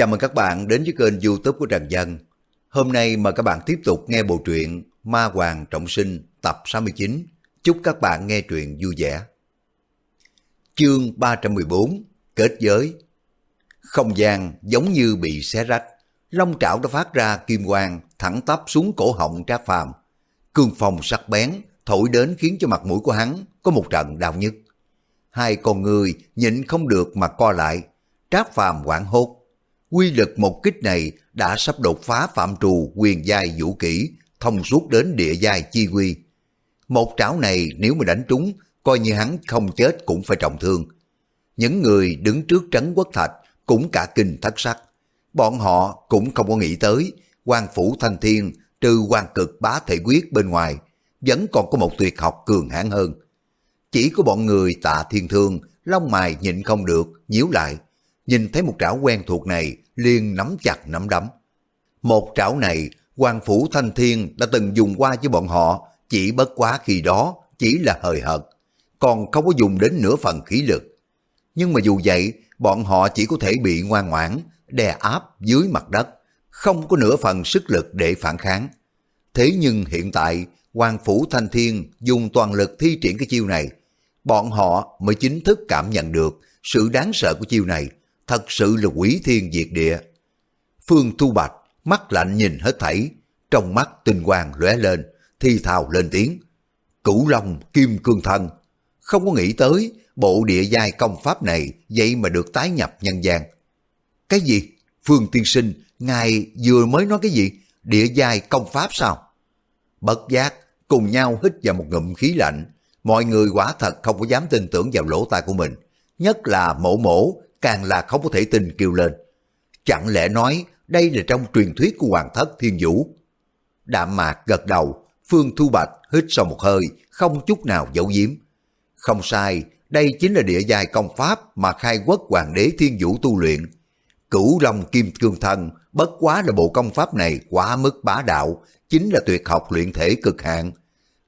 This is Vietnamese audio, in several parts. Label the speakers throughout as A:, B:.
A: Chào mừng các bạn đến với kênh youtube của Trần Dân. Hôm nay mời các bạn tiếp tục nghe bộ truyện Ma Hoàng Trọng Sinh tập 69. Chúc các bạn nghe truyện vui vẻ. Chương 314 Kết giới Không gian giống như bị xé rách. Long trảo đã phát ra kim quang thẳng tắp xuống cổ họng Trác Phàm. Cương phong sắc bén thổi đến khiến cho mặt mũi của hắn có một trận đau nhức. Hai con người nhịn không được mà co lại. Trác Phàm quảng hốt quy lực một kích này đã sắp đột phá phạm trù quyền giai vũ kỹ, thông suốt đến địa giai chi quy. Một trảo này nếu mà đánh trúng, coi như hắn không chết cũng phải trọng thương. Những người đứng trước trấn quốc thạch cũng cả kinh thất sắc. Bọn họ cũng không có nghĩ tới, quan phủ thanh thiên trừ quan cực bá thể quyết bên ngoài, vẫn còn có một tuyệt học cường hãn hơn. Chỉ có bọn người tạ thiên thương, lông mài nhịn không được, nhíu lại, nhìn thấy một trảo quen thuộc này, liền nắm chặt nắm đấm. Một trảo này, quan phủ thanh thiên đã từng dùng qua với bọn họ, chỉ bất quá khi đó chỉ là hời hợt, còn không có dùng đến nửa phần khí lực. Nhưng mà dù vậy, bọn họ chỉ có thể bị ngoan ngoãn, đè áp dưới mặt đất, không có nửa phần sức lực để phản kháng. Thế nhưng hiện tại, quan phủ thanh thiên dùng toàn lực thi triển cái chiêu này, bọn họ mới chính thức cảm nhận được sự đáng sợ của chiêu này, thật sự là quỷ thiên diệt địa. Phương Thu Bạch mắt lạnh nhìn hết thảy, trong mắt tinh quang lóe lên, thi thào lên tiếng. Cửu Long Kim Cương Thân, không có nghĩ tới bộ địa giai công pháp này vậy mà được tái nhập nhân gian. Cái gì? Phương Tiên Sinh, ngài vừa mới nói cái gì? Địa giai công pháp sao? Bất giác, cùng nhau hít vào một ngụm khí lạnh. Mọi người quả thật không có dám tin tưởng vào lỗ tai của mình. Nhất là mổ mổ càng là không có thể tin kêu lên. Chẳng lẽ nói đây là trong truyền thuyết của Hoàng thất Thiên Vũ? Đạm mạc gật đầu, Phương Thu Bạch hít sâu một hơi, không chút nào giấu giếm. Không sai, đây chính là địa giai công pháp mà khai quốc hoàng đế Thiên Vũ tu luyện. Cửu Long Kim Cương Thân, bất quá là bộ công pháp này quá mức bá đạo, chính là tuyệt học luyện thể cực hạn.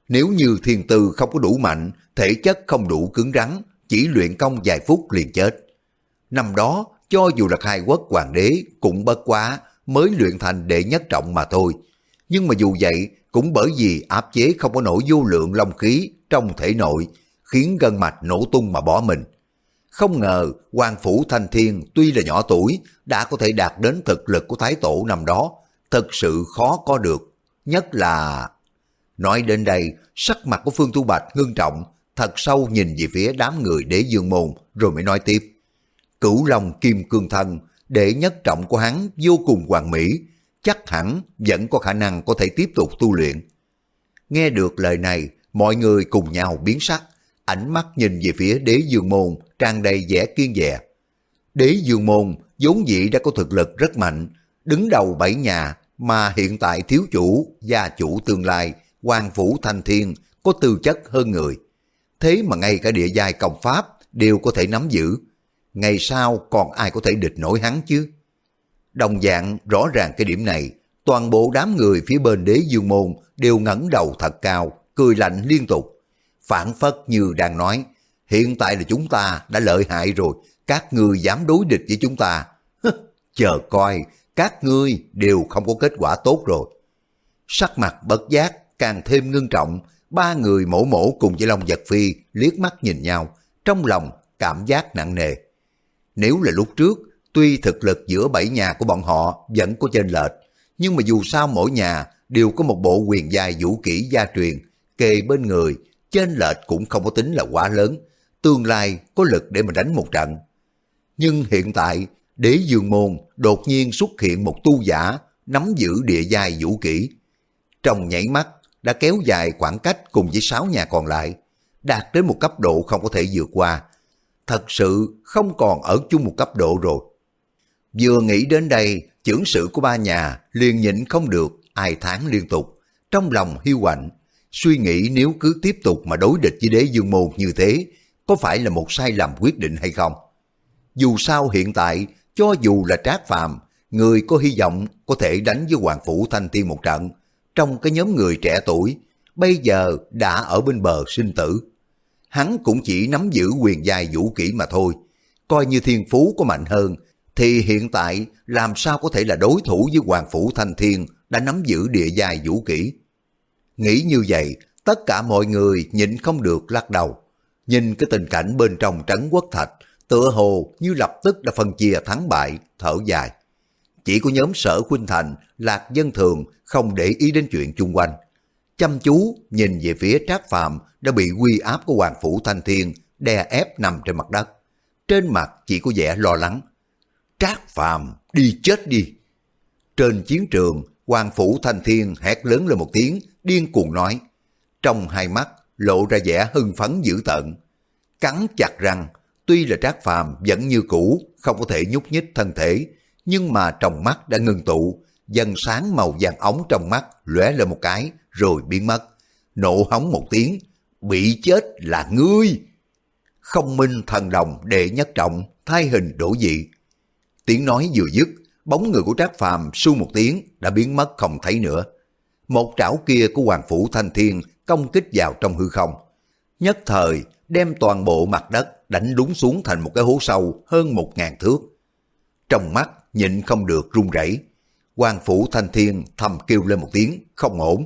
A: Nếu như thiên tư không có đủ mạnh, thể chất không đủ cứng rắn, chỉ luyện công vài phút liền chết. Năm đó, cho dù là khai quốc hoàng đế cũng bất quá mới luyện thành đệ nhất trọng mà thôi. Nhưng mà dù vậy, cũng bởi vì áp chế không có nổi vô lượng long khí trong thể nội, khiến gân mạch nổ tung mà bỏ mình. Không ngờ, hoàng phủ thanh thiên tuy là nhỏ tuổi, đã có thể đạt đến thực lực của thái tổ năm đó, thật sự khó có được. Nhất là... Nói đến đây, sắc mặt của Phương Tu Bạch ngưng trọng, thật sâu nhìn về phía đám người đế dương môn, rồi mới nói tiếp. Cửu Long Kim Cương thần để nhất trọng của hắn vô cùng hoàn mỹ, chắc hẳn vẫn có khả năng có thể tiếp tục tu luyện. Nghe được lời này, mọi người cùng nhau biến sắc, ánh mắt nhìn về phía đế dương môn tràn đầy vẻ kiên dè. Đế dương môn vốn dĩ đã có thực lực rất mạnh, đứng đầu bảy nhà mà hiện tại thiếu chủ, gia chủ tương lai, quan phủ thanh thiên có tư chất hơn người. Thế mà ngay cả địa giai công pháp đều có thể nắm giữ, ngày sau còn ai có thể địch nổi hắn chứ? Đồng dạng rõ ràng cái điểm này, toàn bộ đám người phía bên đế dương môn đều ngẩng đầu thật cao, cười lạnh liên tục. Phản phất như đang nói, hiện tại là chúng ta đã lợi hại rồi, các ngươi dám đối địch với chúng ta. Chờ coi, các ngươi đều không có kết quả tốt rồi. Sắc mặt bất giác càng thêm ngưng trọng, ba người mổ mổ cùng với Long Giật Phi liếc mắt nhìn nhau, trong lòng cảm giác nặng nề. Nếu là lúc trước, tuy thực lực giữa bảy nhà của bọn họ vẫn có chênh lệch, nhưng mà dù sao mỗi nhà đều có một bộ quyền giai vũ kỹ gia truyền, kề bên người, chênh lệch cũng không có tính là quá lớn, tương lai có lực để mà đánh một trận. Nhưng hiện tại, đế dương môn đột nhiên xuất hiện một tu giả nắm giữ địa giai vũ kỹ. Trong nhảy mắt đã kéo dài khoảng cách cùng với sáu nhà còn lại, đạt đến một cấp độ không có thể vượt qua, thật sự không còn ở chung một cấp độ rồi. Vừa nghĩ đến đây, trưởng sự của ba nhà liền nhịn không được, ai tháng liên tục, trong lòng hiu quạnh, suy nghĩ nếu cứ tiếp tục mà đối địch với đế dương môn như thế, có phải là một sai lầm quyết định hay không? Dù sao hiện tại, cho dù là trác phàm, người có hy vọng có thể đánh với Hoàng Phủ Thanh Tiên một trận, trong cái nhóm người trẻ tuổi, bây giờ đã ở bên bờ sinh tử hắn cũng chỉ nắm giữ quyền giai vũ kỹ mà thôi. Coi như thiên phú có mạnh hơn, thì hiện tại làm sao có thể là đối thủ với Hoàng Phủ Thanh Thiên đã nắm giữ địa giai vũ kỹ. Nghĩ như vậy, tất cả mọi người nhịn không được lắc đầu. Nhìn cái tình cảnh bên trong trấn quốc thạch, tựa hồ như lập tức đã phân chia thắng bại, thở dài. Chỉ có nhóm sở Khuynh Thành, Lạc Dân Thường không để ý đến chuyện chung quanh. Chăm chú nhìn về phía Trác Phàm đã bị quy áp của Hoàng Phủ Thanh Thiên đè ép nằm trên mặt đất. Trên mặt chỉ có vẻ lo lắng. Trác Phàm đi chết đi. Trên chiến trường, Hoàng Phủ Thanh Thiên hét lớn lên một tiếng, điên cuồng nói. Trong hai mắt lộ ra vẻ hưng phấn dữ tợn. Cắn chặt răng, tuy là Trác Phàm vẫn như cũ, không có thể nhúc nhích thân thể, nhưng mà trong mắt đã ngừng tụ, dần sáng màu vàng ống trong mắt lóe lên một cái rồi biến mất. Nộ hóng một tiếng, bị chết là ngươi. Không minh thần đồng đệ nhất trọng, thay hình đổ dị. Tiếng nói vừa dứt, bóng người của Trác Phàm su một tiếng đã biến mất không thấy nữa. Một trảo kia của Hoàng Phủ Thanh Thiên công kích vào trong hư không. Nhất thời đem toàn bộ mặt đất đánh đúng xuống thành một cái hố sâu hơn một ngàn thước. Trong mắt nhịn không được run rẩy. Hoàng Phủ Thanh Thiên thầm kêu lên một tiếng, không ổn.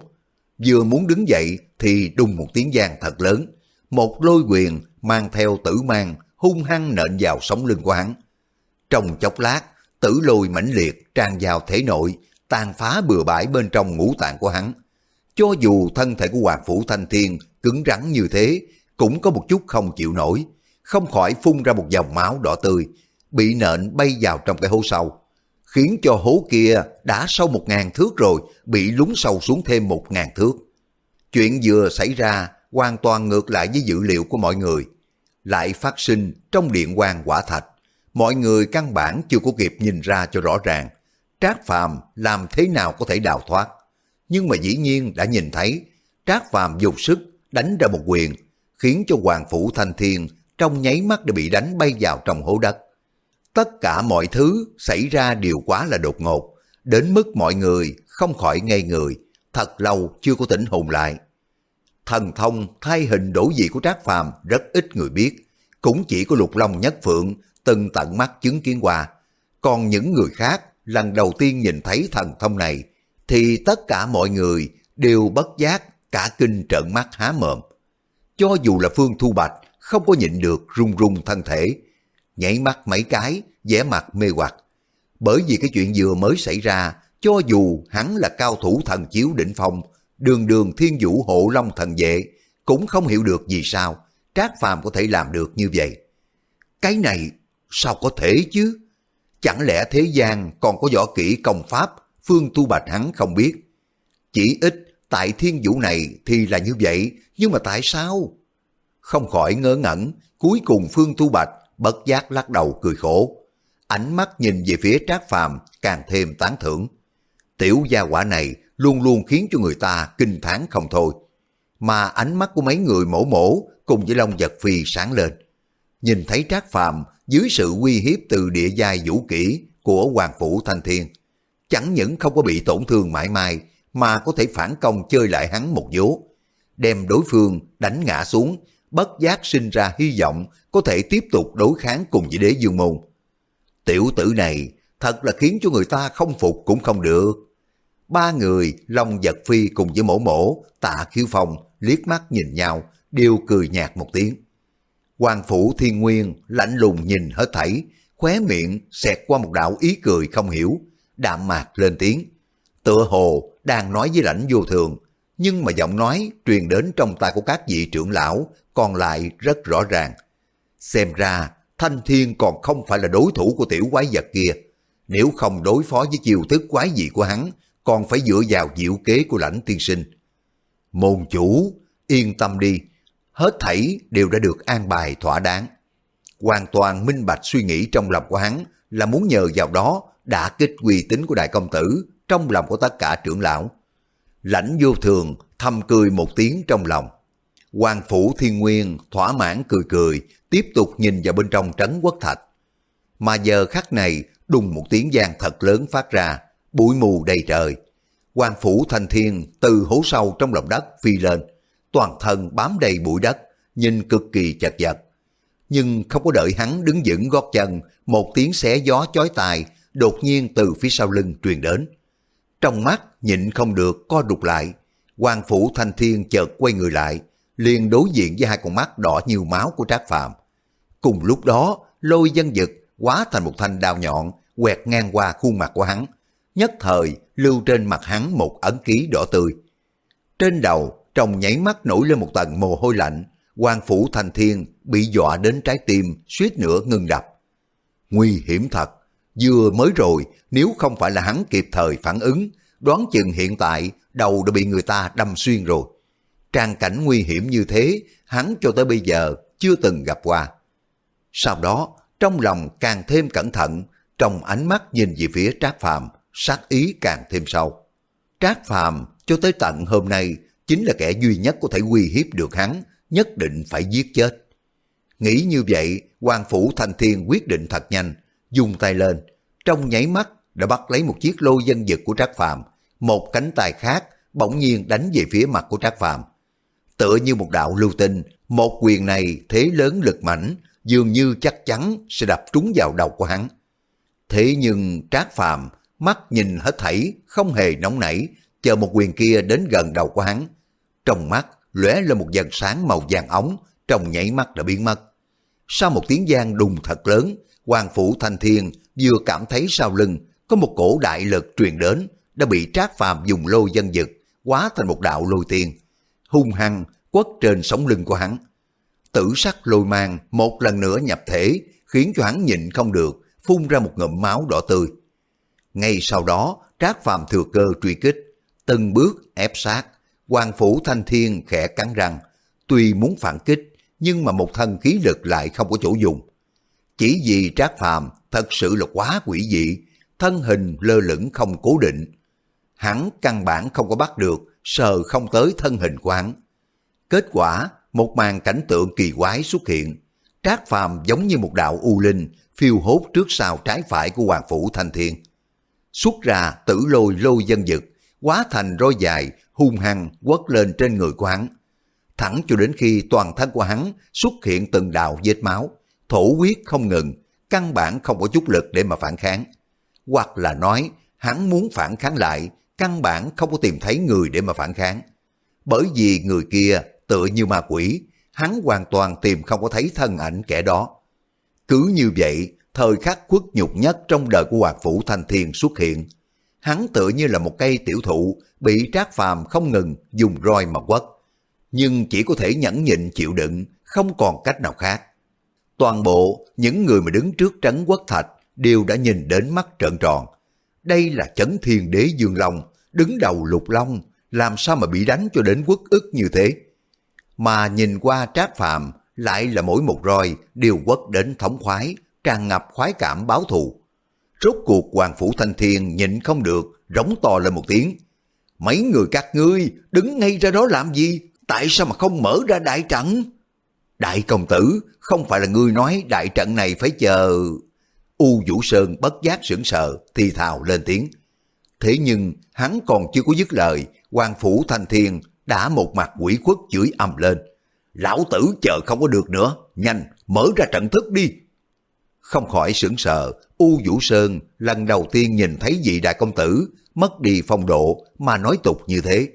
A: Vừa muốn đứng dậy thì đùng một tiếng giang thật lớn. Một lôi quyền mang theo tử mang hung hăng nện vào sống lưng của hắn. Trong chốc lát, tử lôi mãnh liệt tràn vào thể nội, tàn phá bừa bãi bên trong ngũ tạng của hắn. Cho dù thân thể của Hoàng Phủ Thanh Thiên cứng rắn như thế, cũng có một chút không chịu nổi, không khỏi phun ra một dòng máu đỏ tươi, bị nện bay vào trong cái hố sâu, khiến cho hố kia đã sâu một ngàn thước rồi, bị lún sâu xuống thêm một ngàn thước. Chuyện vừa xảy ra hoàn toàn ngược lại với dữ liệu của mọi người, lại phát sinh trong điện quan quả thạch. Mọi người căn bản chưa có kịp nhìn ra cho rõ ràng, Trác Phàm làm thế nào có thể đào thoát. Nhưng mà dĩ nhiên đã nhìn thấy, Trác Phàm dùng sức đánh ra một quyền, khiến cho Hoàng Phủ Thanh Thiên trong nháy mắt đã bị đánh bay vào trong hố đất. Tất cả mọi thứ xảy ra đều quá là đột ngột, đến mức mọi người không khỏi ngây người, thật lâu chưa có tỉnh hồn lại. Thần thông thay hình đổi dị của Trác Phàm rất ít người biết, cũng chỉ có Lục Long Nhất Phượng từng tận mắt chứng kiến qua. Còn những người khác lần đầu tiên nhìn thấy thần thông này, thì tất cả mọi người đều bất giác cả kinh trợn mắt há mồm. Cho dù là Phương Thu Bạch không có nhịn được run run thân thể, nhảy mắt mấy cái, vẻ mặt mê hoặc. Bởi vì cái chuyện vừa mới xảy ra, cho dù hắn là cao thủ thần chiếu đỉnh phong, đường đường thiên vũ hộ long thần vệ, cũng không hiểu được vì sao Trác Phàm có thể làm được như vậy. Cái này sao có thể chứ? Chẳng lẽ thế gian còn có võ kỹ công pháp Phương Tu Bạch hắn không biết? Chỉ ít tại thiên vũ này thì là như vậy, nhưng mà tại sao? Không khỏi ngớ ngẩn, cuối cùng Phương Tu Bạch bất giác lắc đầu cười khổ. Ánh mắt nhìn về phía Trác Phàm càng thêm tán thưởng. Tiểu gia quả này luôn luôn khiến cho người ta kinh thán không thôi. Mà ánh mắt của mấy người mổ mổ cùng với Long Giật Phi sáng lên. Nhìn thấy Trác Phàm dưới sự uy hiếp từ địa giai vũ kỹ của Hoàng Phủ Thanh Thiên, chẳng những không có bị tổn thương mãi mai mà có thể phản công chơi lại hắn một vố, đem đối phương đánh ngã xuống, bất giác sinh ra hy vọng có thể tiếp tục đối kháng cùng với đế dương môn. Tiểu tử này thật là khiến cho người ta không phục cũng không được. Ba người, Long Giật Phi cùng với mổ mổ, tạ khiếu phong, liếc mắt nhìn nhau, đều cười nhạt một tiếng. Hoàng Phủ Thiên Nguyên lạnh lùng nhìn hết thảy, khóe miệng xẹt qua một đạo ý cười không hiểu, đạm mạc lên tiếng. Tựa hồ đang nói với lãnh vô thường, nhưng mà giọng nói truyền đến trong tai của các vị trưởng lão còn lại rất rõ ràng. Xem ra Thanh Thiên còn không phải là đối thủ của tiểu quái vật kia. Nếu không đối phó với chiều thức quái dị của hắn, còn phải dựa vào diệu kế của lãnh tiên sinh. Môn chủ, yên tâm đi, hết thảy đều đã được an bài thỏa đáng. Hoàn toàn minh bạch suy nghĩ trong lòng của hắn là muốn nhờ vào đó đã kích uy tín của đại công tử trong lòng của tất cả trưởng lão. Lãnh vô thường thầm cười một tiếng trong lòng. Hoàng phủ thiên nguyên thỏa mãn cười cười, tiếp tục nhìn vào bên trong trấn quốc thạch. Mà giờ khắc này, đùng một tiếng giang thật lớn phát ra, bụi mù đầy trời. Hoàng phủ thanh thiên từ hố sâu trong lòng đất phi lên, toàn thân bám đầy bụi đất, nhìn cực kỳ chật vật. nhưng không có đợi hắn đứng vững gót chân, một tiếng xé gió chói tai đột nhiên từ phía sau lưng truyền đến. Trong mắt nhịn không được co đục lại, Hoàng Phủ Thanh Thiên chợt quay người lại, liền đối diện với hai con mắt đỏ nhiều máu của Trác Phạm. Cùng lúc đó, lôi dân dực hóa thành một thanh đao nhọn, quẹt ngang qua khuôn mặt của hắn. Nhất thời, lưu trên mặt hắn một ấn ký đỏ tươi. Trên đầu, trong nháy mắt nổi lên một tầng mồ hôi lạnh, quan Phủ Thanh Thiên bị dọa đến trái tim, suýt nữa ngừng đập. Nguy hiểm thật, vừa mới rồi, nếu không phải là hắn kịp thời phản ứng, đoán chừng hiện tại đầu đã bị người ta đâm xuyên rồi. Trang cảnh nguy hiểm như thế, hắn cho tới bây giờ chưa từng gặp qua. Sau đó, trong lòng càng thêm cẩn thận, trong ánh mắt nhìn về phía Trác Phàm, sát ý càng thêm sâu. Trác Phàm cho tới tận hôm nay chính là kẻ duy nhất có thể uy hiếp được hắn, nhất định phải giết chết. Nghĩ như vậy, quan phủ thanh thiên quyết định thật nhanh, dùng tay lên, trong nháy mắt đã bắt lấy một chiếc lô dân dực của Trác Phàm, một cánh tay khác bỗng nhiên đánh về phía mặt của Trác Phàm. Tựa như một đạo lưu tinh, một quyền này thế lớn lực mãnh, dường như chắc chắn sẽ đập trúng vào đầu của hắn. Thế nhưng Trác Phàm mắt nhìn hết thảy, không hề nóng nảy, chờ một quyền kia đến gần đầu của hắn. Trong mắt lóe lên một dần sáng màu vàng ống, trong nhảy mắt đã biến mất. Sau một tiếng giang đùng thật lớn, Hoàng Phủ Thanh Thiên vừa cảm thấy sau lưng có một cổ đại lực truyền đến, đã bị Trác Phàm dùng lôi dân dực, hóa thành một đạo lôi tiên, hung hăng quất trên sống lưng của hắn. Tử sắc lôi mang một lần nữa nhập thể, khiến cho hắn nhịn không được, phun ra một ngụm máu đỏ tươi. Ngay sau đó, Trác Phàm thừa cơ truy kích, từng bước ép sát, Hoàng Phủ Thanh Thiên khẽ cắn răng, tuy muốn phản kích, nhưng mà một thân khí lực lại không có chỗ dùng. Chỉ vì Trác Phàm thật sự là quá quỷ dị, thân hình lơ lửng không cố định. Hắn căn bản không có bắt được, sờ không tới thân hình của hắn. Kết quả, một màn cảnh tượng kỳ quái xuất hiện. Trác Phàm giống như một đạo u linh, phiêu hốt trước sau trái phải của Hoàng Phủ Thanh Thiên. Xuất ra tử lôi lôi dân dực, quá thành roi dài, hung hăng quất lên trên người của hắn. Thẳng cho đến khi toàn thân của hắn xuất hiện từng đạo vết máu, thổ huyết không ngừng, căn bản không có chút lực để mà phản kháng. Hoặc là nói, hắn muốn phản kháng lại, căn bản không có tìm thấy người để mà phản kháng. Bởi vì người kia tựa như ma quỷ, hắn hoàn toàn tìm không có thấy thân ảnh kẻ đó. Cứ như vậy, thời khắc khuất nhục nhất trong đời của Hoàng Phủ Thanh Thiên xuất hiện. Hắn tựa như là một cây tiểu thụ bị trác phàm không ngừng dùng roi mà quất. Nhưng chỉ có thể nhẫn nhịn chịu đựng, không còn cách nào khác. Toàn bộ những người mà đứng trước trấn quốc thạch đều đã nhìn đến mắt trợn tròn. Đây là chấn thiên đế dương long, đứng đầu lục long, làm sao mà bị đánh cho đến quốc ức như thế. Mà nhìn qua trác phạm lại là mỗi một roi đều quất đến thống khoái, tràn ngập khoái cảm báo thù. Rốt cuộc Hoàng Phủ Thanh Thiên nhịn không được, rống to lên một tiếng. Mấy người các ngươi đứng ngay ra đó làm gì? Tại sao mà không mở ra đại trận? Đại công tử, không phải là ngươi nói đại trận này phải chờ... U Vũ Sơn bất giác sững sờ, thì thào lên tiếng. Thế nhưng hắn còn chưa có dứt lời, quan phủ thanh thiên đã một mặt quỷ khuất chửi ầm lên. Lão tử chờ không có được nữa, nhanh, mở ra trận thức đi. Không khỏi sững sờ, U Vũ Sơn lần đầu tiên nhìn thấy vị đại công tử mất đi phong độ mà nói tục như thế.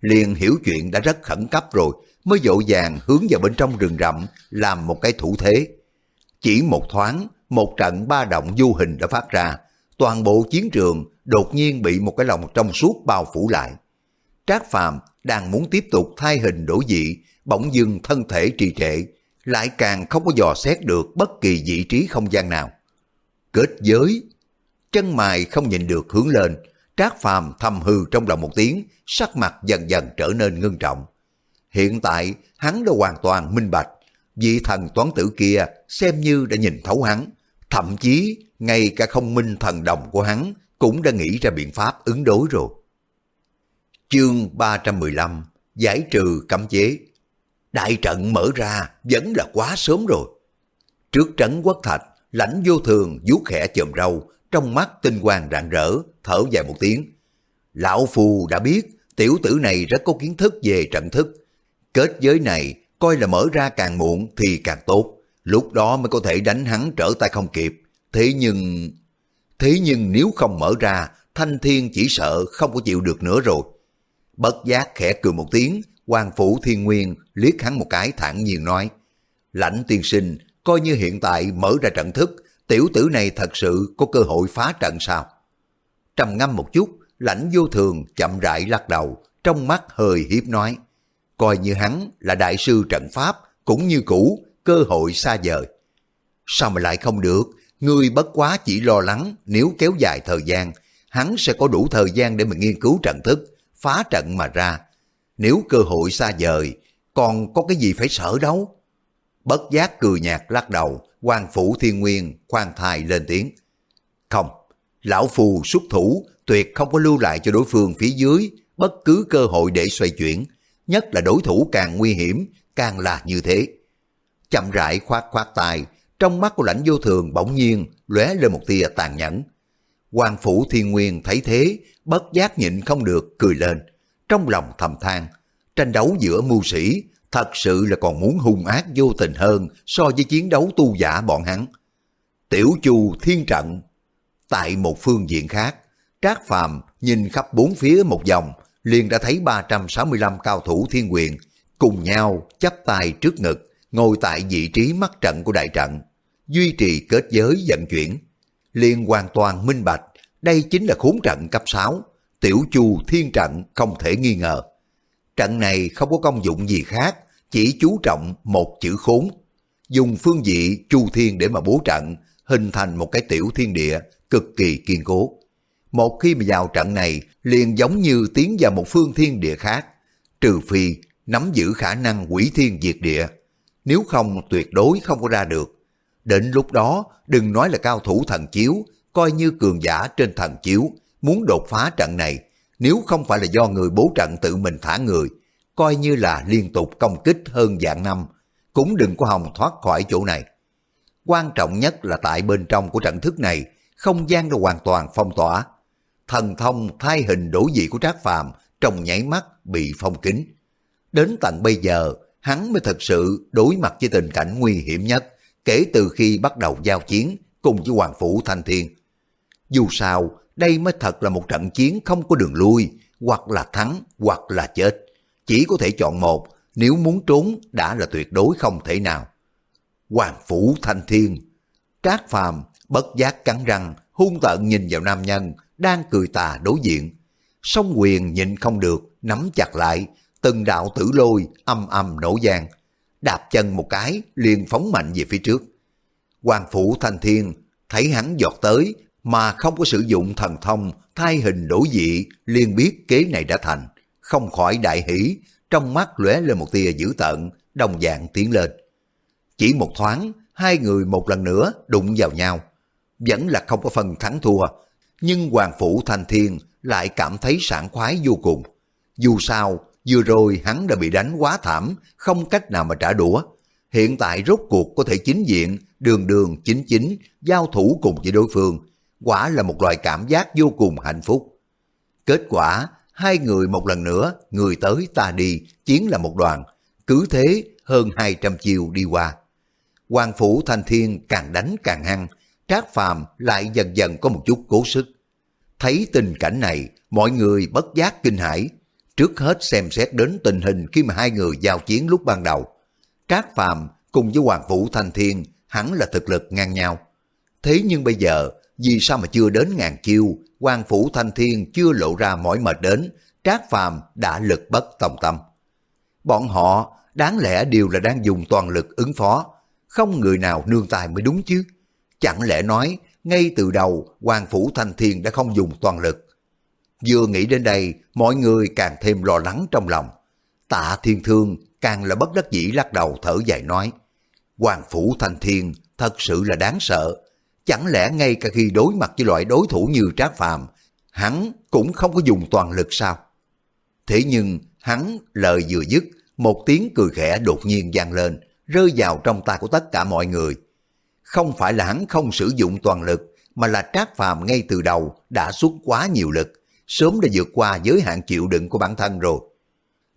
A: Liền hiểu chuyện đã rất khẩn cấp rồi, mới dỗ dàng hướng vào bên trong rừng rậm làm một cái thủ thế. Chỉ một thoáng, một trận ba động du hình đã phát ra, toàn bộ chiến trường đột nhiên bị một cái lòng trong suốt bao phủ lại. Trác Phàm đang muốn tiếp tục thay hình đổi dị, bỗng dưng thân thể trì trệ, lại càng không có dò xét được bất kỳ vị trí không gian nào. Kết giới, chân mày không nhìn được hướng lên, Trác Phàm thầm hư trong lòng một tiếng, sắc mặt dần dần trở nên ngưng trọng. Hiện tại hắn đã hoàn toàn minh bạch, vị thần toán tử kia xem như đã nhìn thấu hắn, thậm chí ngay cả không minh thần đồng của hắn cũng đã nghĩ ra biện pháp ứng đối rồi. Chương 315 Giải trừ cấm chế Đại trận mở ra vẫn là quá sớm rồi. Trước trấn quốc thạch, lãnh vô thường vuốt khẽ chồm râu, trong mắt tinh quang rạng rỡ, thở dài một tiếng. Lão Phù đã biết tiểu tử này rất có kiến thức về trận thức. Kết giới này coi là mở ra càng muộn thì càng tốt lúc đó mới có thể đánh hắn trở tay không kịp. Thế nhưng... Thế nhưng nếu không mở ra, Thanh Thiên chỉ sợ không có chịu được nữa rồi. Bất giác khẽ cười một tiếng, Hoàng Phủ Thiên Nguyên liếc hắn một cái thản nhiên nói. Lãnh tiên sinh, coi như hiện tại mở ra trận thức, tiểu tử này thật sự có cơ hội phá trận sao? Trầm ngâm một chút, lãnh vô thường chậm rãi lắc đầu, trong mắt hơi hiếp nói. Coi như hắn là đại sư trận pháp, cũng như cũ, cơ hội xa vời. Sao mà lại không được? Ngươi bất quá chỉ lo lắng nếu kéo dài thời gian, hắn sẽ có đủ thời gian để mà nghiên cứu trận thức, phá trận mà ra. Nếu cơ hội xa vời, còn có cái gì phải sợ đâu? Bất giác cười nhạt lắc đầu, quan phủ thiên nguyên khoan thai lên tiếng. Không, lão phù xuất thủ tuyệt không có lưu lại cho đối phương phía dưới bất cứ cơ hội để xoay chuyển, nhất là đối thủ càng nguy hiểm, càng là như thế. Chậm rãi khoát khoát tài, trong mắt của lãnh vô thường bỗng nhiên lóe lên một tia tàn nhẫn. Hoàng phủ thiên nguyên thấy thế, bất giác nhịn không được cười lên, trong lòng thầm than, tranh đấu giữa mưu sĩ thật sự là còn muốn hung ác vô tình hơn so với chiến đấu tu giả bọn hắn. Tiểu chu thiên trận Tại một phương diện khác, Trác Phàm nhìn khắp bốn phía một vòng, liền đã thấy 365 cao thủ thiên quyền cùng nhau chắp tay trước ngực, ngồi tại vị trí mắt trận của đại trận, duy trì kết giới vận chuyển. Liền hoàn toàn minh bạch, đây chính là khốn trận cấp 6, tiểu chu thiên trận không thể nghi ngờ. Trận này không có công dụng gì khác, chỉ chú trọng một chữ khốn. Dùng phương vị chu thiên để mà bố trận, hình thành một cái tiểu thiên địa cực kỳ kiên cố. Một khi mà vào trận này, liền giống như tiến vào một phương thiên địa khác, trừ phi nắm giữ khả năng quỷ thiên diệt địa. Nếu không tuyệt đối không có ra được. Đến lúc đó, đừng nói là cao thủ thần chiếu, coi như cường giả trên thần chiếu, muốn đột phá trận này, nếu không phải là do người bố trận tự mình thả người, coi như là liên tục công kích hơn dạng năm, cũng đừng có hòng thoát khỏi chỗ này. Quan trọng nhất là tại bên trong của trận thức này, không gian đã hoàn toàn phong tỏa. Thần thông thay hình đổi dị của Trác Phàm trong nháy mắt bị phong kín. Đến tận bây giờ, hắn mới thật sự đối mặt với tình cảnh nguy hiểm nhất kể từ khi bắt đầu giao chiến cùng với Hoàng Phủ Thanh Thiên. Dù sao, đây mới thật là một trận chiến không có đường lui, hoặc là thắng, hoặc là chết. Chỉ có thể chọn một, nếu muốn trốn đã là tuyệt đối không thể nào. Hoàng Phủ Thanh Thiên Trác Phàm bất giác cắn răng, hung tợn nhìn vào nam nhân, đang cười tà đối diện. Song quyền nhịn không được, nắm chặt lại, từng đạo tử lôi âm âm nổ giang, đạp chân một cái liền phóng mạnh về phía trước. Hoàng phủ thanh thiên thấy hắn giọt tới mà không có sử dụng thần thông thay hình đổi dị liền biết kế này đã thành, không khỏi đại hỷ, trong mắt lóe lên một tia dữ tợn, đồng dạng tiến lên. Chỉ một thoáng, hai người một lần nữa đụng vào nhau. Vẫn là không có phần thắng thua, nhưng Hoàng Phủ Thanh Thiên lại cảm thấy sảng khoái vô cùng. Dù sao, vừa rồi hắn đã bị đánh quá thảm, không cách nào mà trả đũa. Hiện tại rốt cuộc có thể chính diện, đường đường chính chính, giao thủ cùng với đối phương. Quả là một loại cảm giác vô cùng hạnh phúc. Kết quả, hai người một lần nữa, người tới ta đi, chiến là một đoàn. Cứ thế, hơn 200 chiều đi qua. Hoàng Phủ Thanh Thiên càng đánh càng hăng, Trác Phàm lại dần dần có một chút cố sức. Thấy tình cảnh này, mọi người bất giác kinh hãi. Trước hết xem xét đến tình hình khi mà hai người giao chiến lúc ban đầu. Trác Phàm cùng với Hoàng Vũ Thanh Thiên hẳn là thực lực ngang nhau. Thế nhưng bây giờ, vì sao mà chưa đến ngàn chiêu, Hoàng Phủ Thanh Thiên chưa lộ ra mỏi mệt đến, Trác Phàm đã lực bất tòng tâm. Bọn họ đáng lẽ đều là đang dùng toàn lực ứng phó, không người nào nương tài mới đúng chứ. Chẳng lẽ nói, ngay từ đầu Hoàng Phủ Thanh Thiên đã không dùng toàn lực. Vừa nghĩ đến đây, mọi người càng thêm lo lắng trong lòng. Tạ Thiên Thương càng là bất đắc dĩ lắc đầu thở dài nói. Hoàng Phủ Thanh Thiên thật sự là đáng sợ. Chẳng lẽ ngay cả khi đối mặt với loại đối thủ như Trác Phàm, hắn cũng không có dùng toàn lực sao? Thế nhưng hắn lời vừa dứt, một tiếng cười khẽ đột nhiên vang lên, rơi vào trong tay của tất cả mọi người. Không phải là hắn không sử dụng toàn lực, mà là Trác Phàm ngay từ đầu đã xuất quá nhiều lực, sớm đã vượt qua giới hạn chịu đựng của bản thân rồi.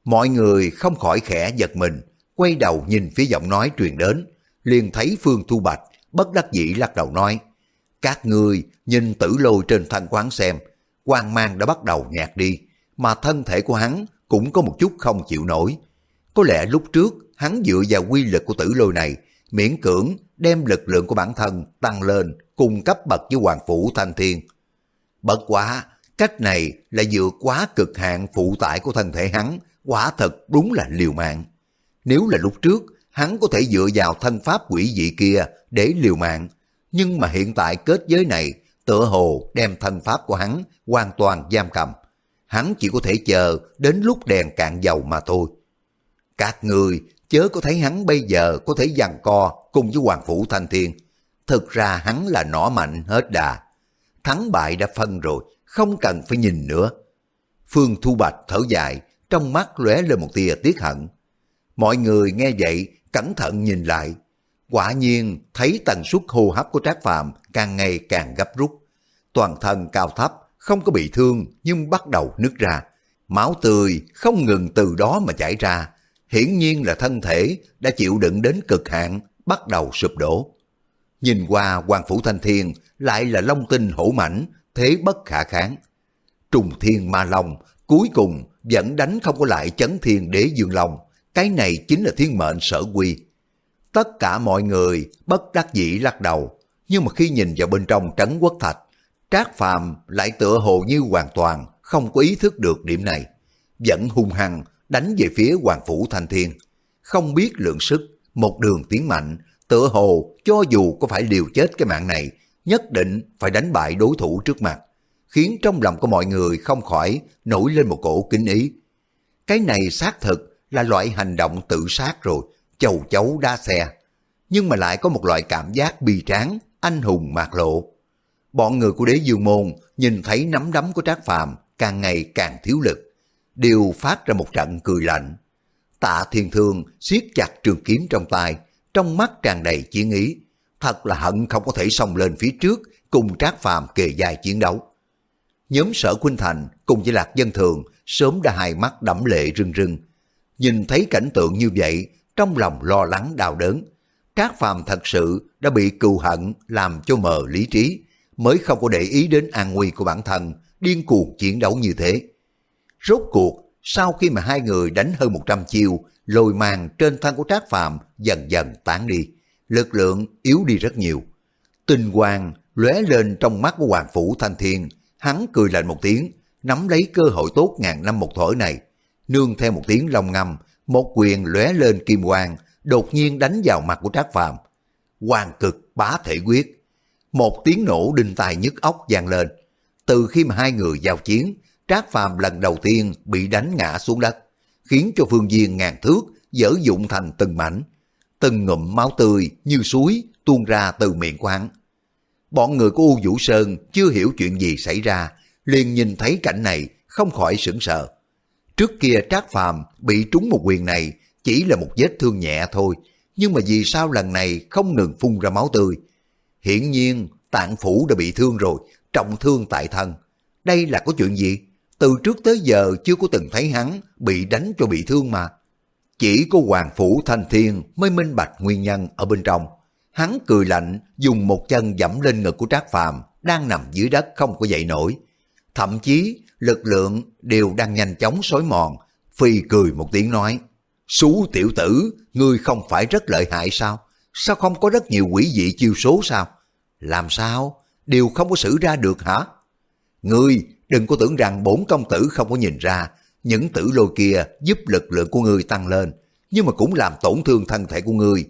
A: Mọi người không khỏi khẽ giật mình, quay đầu nhìn phía giọng nói truyền đến, liền thấy Phương Thu Bạch bất đắc dĩ lắc đầu nói, các người nhìn tử lôi trên thân quán xem, quan mang đã bắt đầu nhạt đi, mà thân thể của hắn cũng có một chút không chịu nổi. Có lẽ lúc trước hắn dựa vào quy lực của tử lôi này, miễn cưỡng đem lực lượng của bản thân tăng lên cùng cấp bậc với Hoàng Phủ Thanh Thiên. Bất quá, cách này là vượt quá cực hạn phụ tải của thân thể hắn, quả thật đúng là liều mạng. Nếu là lúc trước, hắn có thể dựa vào thân pháp quỷ dị kia để liều mạng, nhưng mà hiện tại kết giới này tựa hồ đem thân pháp của hắn hoàn toàn giam cầm. Hắn chỉ có thể chờ đến lúc đèn cạn dầu mà thôi. Các người chớ có thấy hắn bây giờ có thể giằng co cùng với Hoàng Phủ Thanh Thiên. Thực ra hắn là nỏ mạnh hết đà. Thắng bại đã phân rồi, không cần phải nhìn nữa. Phương Thu Bạch thở dài, trong mắt lóe lên một tia tiếc hận. Mọi người nghe vậy, cẩn thận nhìn lại. Quả nhiên, thấy tần suất hô hấp của Trác Phạm càng ngày càng gấp rút. Toàn thân cao thấp, không có bị thương nhưng bắt đầu nứt ra. Máu tươi không ngừng từ đó mà chảy ra. Hiển nhiên là thân thể đã chịu đựng đến cực hạn, bắt đầu sụp đổ. Nhìn qua Hoàng Phủ Thanh Thiên lại là long tinh hổ mảnh, thế bất khả kháng. Trùng thiên ma long, cuối cùng vẫn đánh không có lại chấn thiên đế dương long. Cái này chính là thiên mệnh sở quy. Tất cả mọi người bất đắc dĩ lắc đầu, nhưng mà khi nhìn vào bên trong trấn quốc thạch, Trác Phàm lại tựa hồ như hoàn toàn không có ý thức được điểm này. Vẫn hung hăng đánh về phía Hoàng Phủ Thanh Thiên. Không biết lượng sức, một đường tiến mạnh, tựa hồ cho dù có phải liều chết cái mạng này, nhất định phải đánh bại đối thủ trước mặt, khiến trong lòng của mọi người không khỏi nổi lên một cổ kính ý. Cái này xác thực là loại hành động tự sát rồi, chầu chấu đa xe. Nhưng mà lại có một loại cảm giác bi tráng, anh hùng mạc lộ. Bọn người của đế dương môn nhìn thấy nắm đấm của Trác Phàm càng ngày càng thiếu lực, đều phát ra một trận cười lạnh. Tạ Thiên Thương siết chặt trường kiếm trong tay, trong mắt tràn đầy chiến ý, thật là hận không có thể xông lên phía trước cùng Trác Phàm kề dài chiến đấu. Nhóm sở Khuynh Thành cùng với Lạc Dân Thường sớm đã hai mắt đẫm lệ rưng rưng. Nhìn thấy cảnh tượng như vậy, trong lòng lo lắng đau đớn. Trác Phàm thật sự đã bị cừu hận làm cho mờ lý trí, mới không có để ý đến an nguy của bản thân, điên cuồng chiến đấu như thế. Rốt cuộc, sau khi mà hai người đánh hơn 100 chiêu, lôi màn trên thân của Trác Phàm dần dần tán đi, lực lượng yếu đi rất nhiều. Tinh quang lóe lên trong mắt của Hoàng Phủ Thanh Thiên, hắn cười lạnh một tiếng, nắm lấy cơ hội tốt ngàn năm một thổi này. Nương theo một tiếng long ngâm, một quyền lóe lên kim quang, đột nhiên đánh vào mặt của Trác Phàm. Hoàng cực bá thể quyết. Một tiếng nổ đinh tài nhức óc vang lên. Từ khi mà hai người giao chiến, Trác Phàm lần đầu tiên bị đánh ngã xuống đất, khiến cho phương viên ngàn thước dở dụng thành từng mảnh. Từng ngụm máu tươi như suối tuôn ra từ miệng của hắn. Bọn người của U Vũ Sơn chưa hiểu chuyện gì xảy ra, liền nhìn thấy cảnh này không khỏi sửng sợ. Trước kia Trác Phàm bị trúng một quyền này chỉ là một vết thương nhẹ thôi, nhưng mà vì sao lần này không ngừng phun ra máu tươi? Hiển nhiên tạng phủ đã bị thương rồi, trọng thương tại thân. Đây là có chuyện gì? Từ trước tới giờ chưa có từng thấy hắn bị đánh cho bị thương mà. Chỉ có Hoàng Phủ Thanh Thiên mới minh bạch nguyên nhân ở bên trong. Hắn cười lạnh dùng một chân dẫm lên ngực của Trác Phàm đang nằm dưới đất không có dậy nổi. Thậm chí lực lượng đều đang nhanh chóng xói mòn. Phi cười một tiếng nói, Xú tiểu tử, ngươi không phải rất lợi hại sao? Sao không có rất nhiều quỷ dị chiêu số sao? Làm sao? Đều không có xử ra được hả? Ngươi đừng có tưởng rằng bốn công tử không có nhìn ra, những tử lôi kia giúp lực lượng của ngươi tăng lên, nhưng mà cũng làm tổn thương thân thể của ngươi.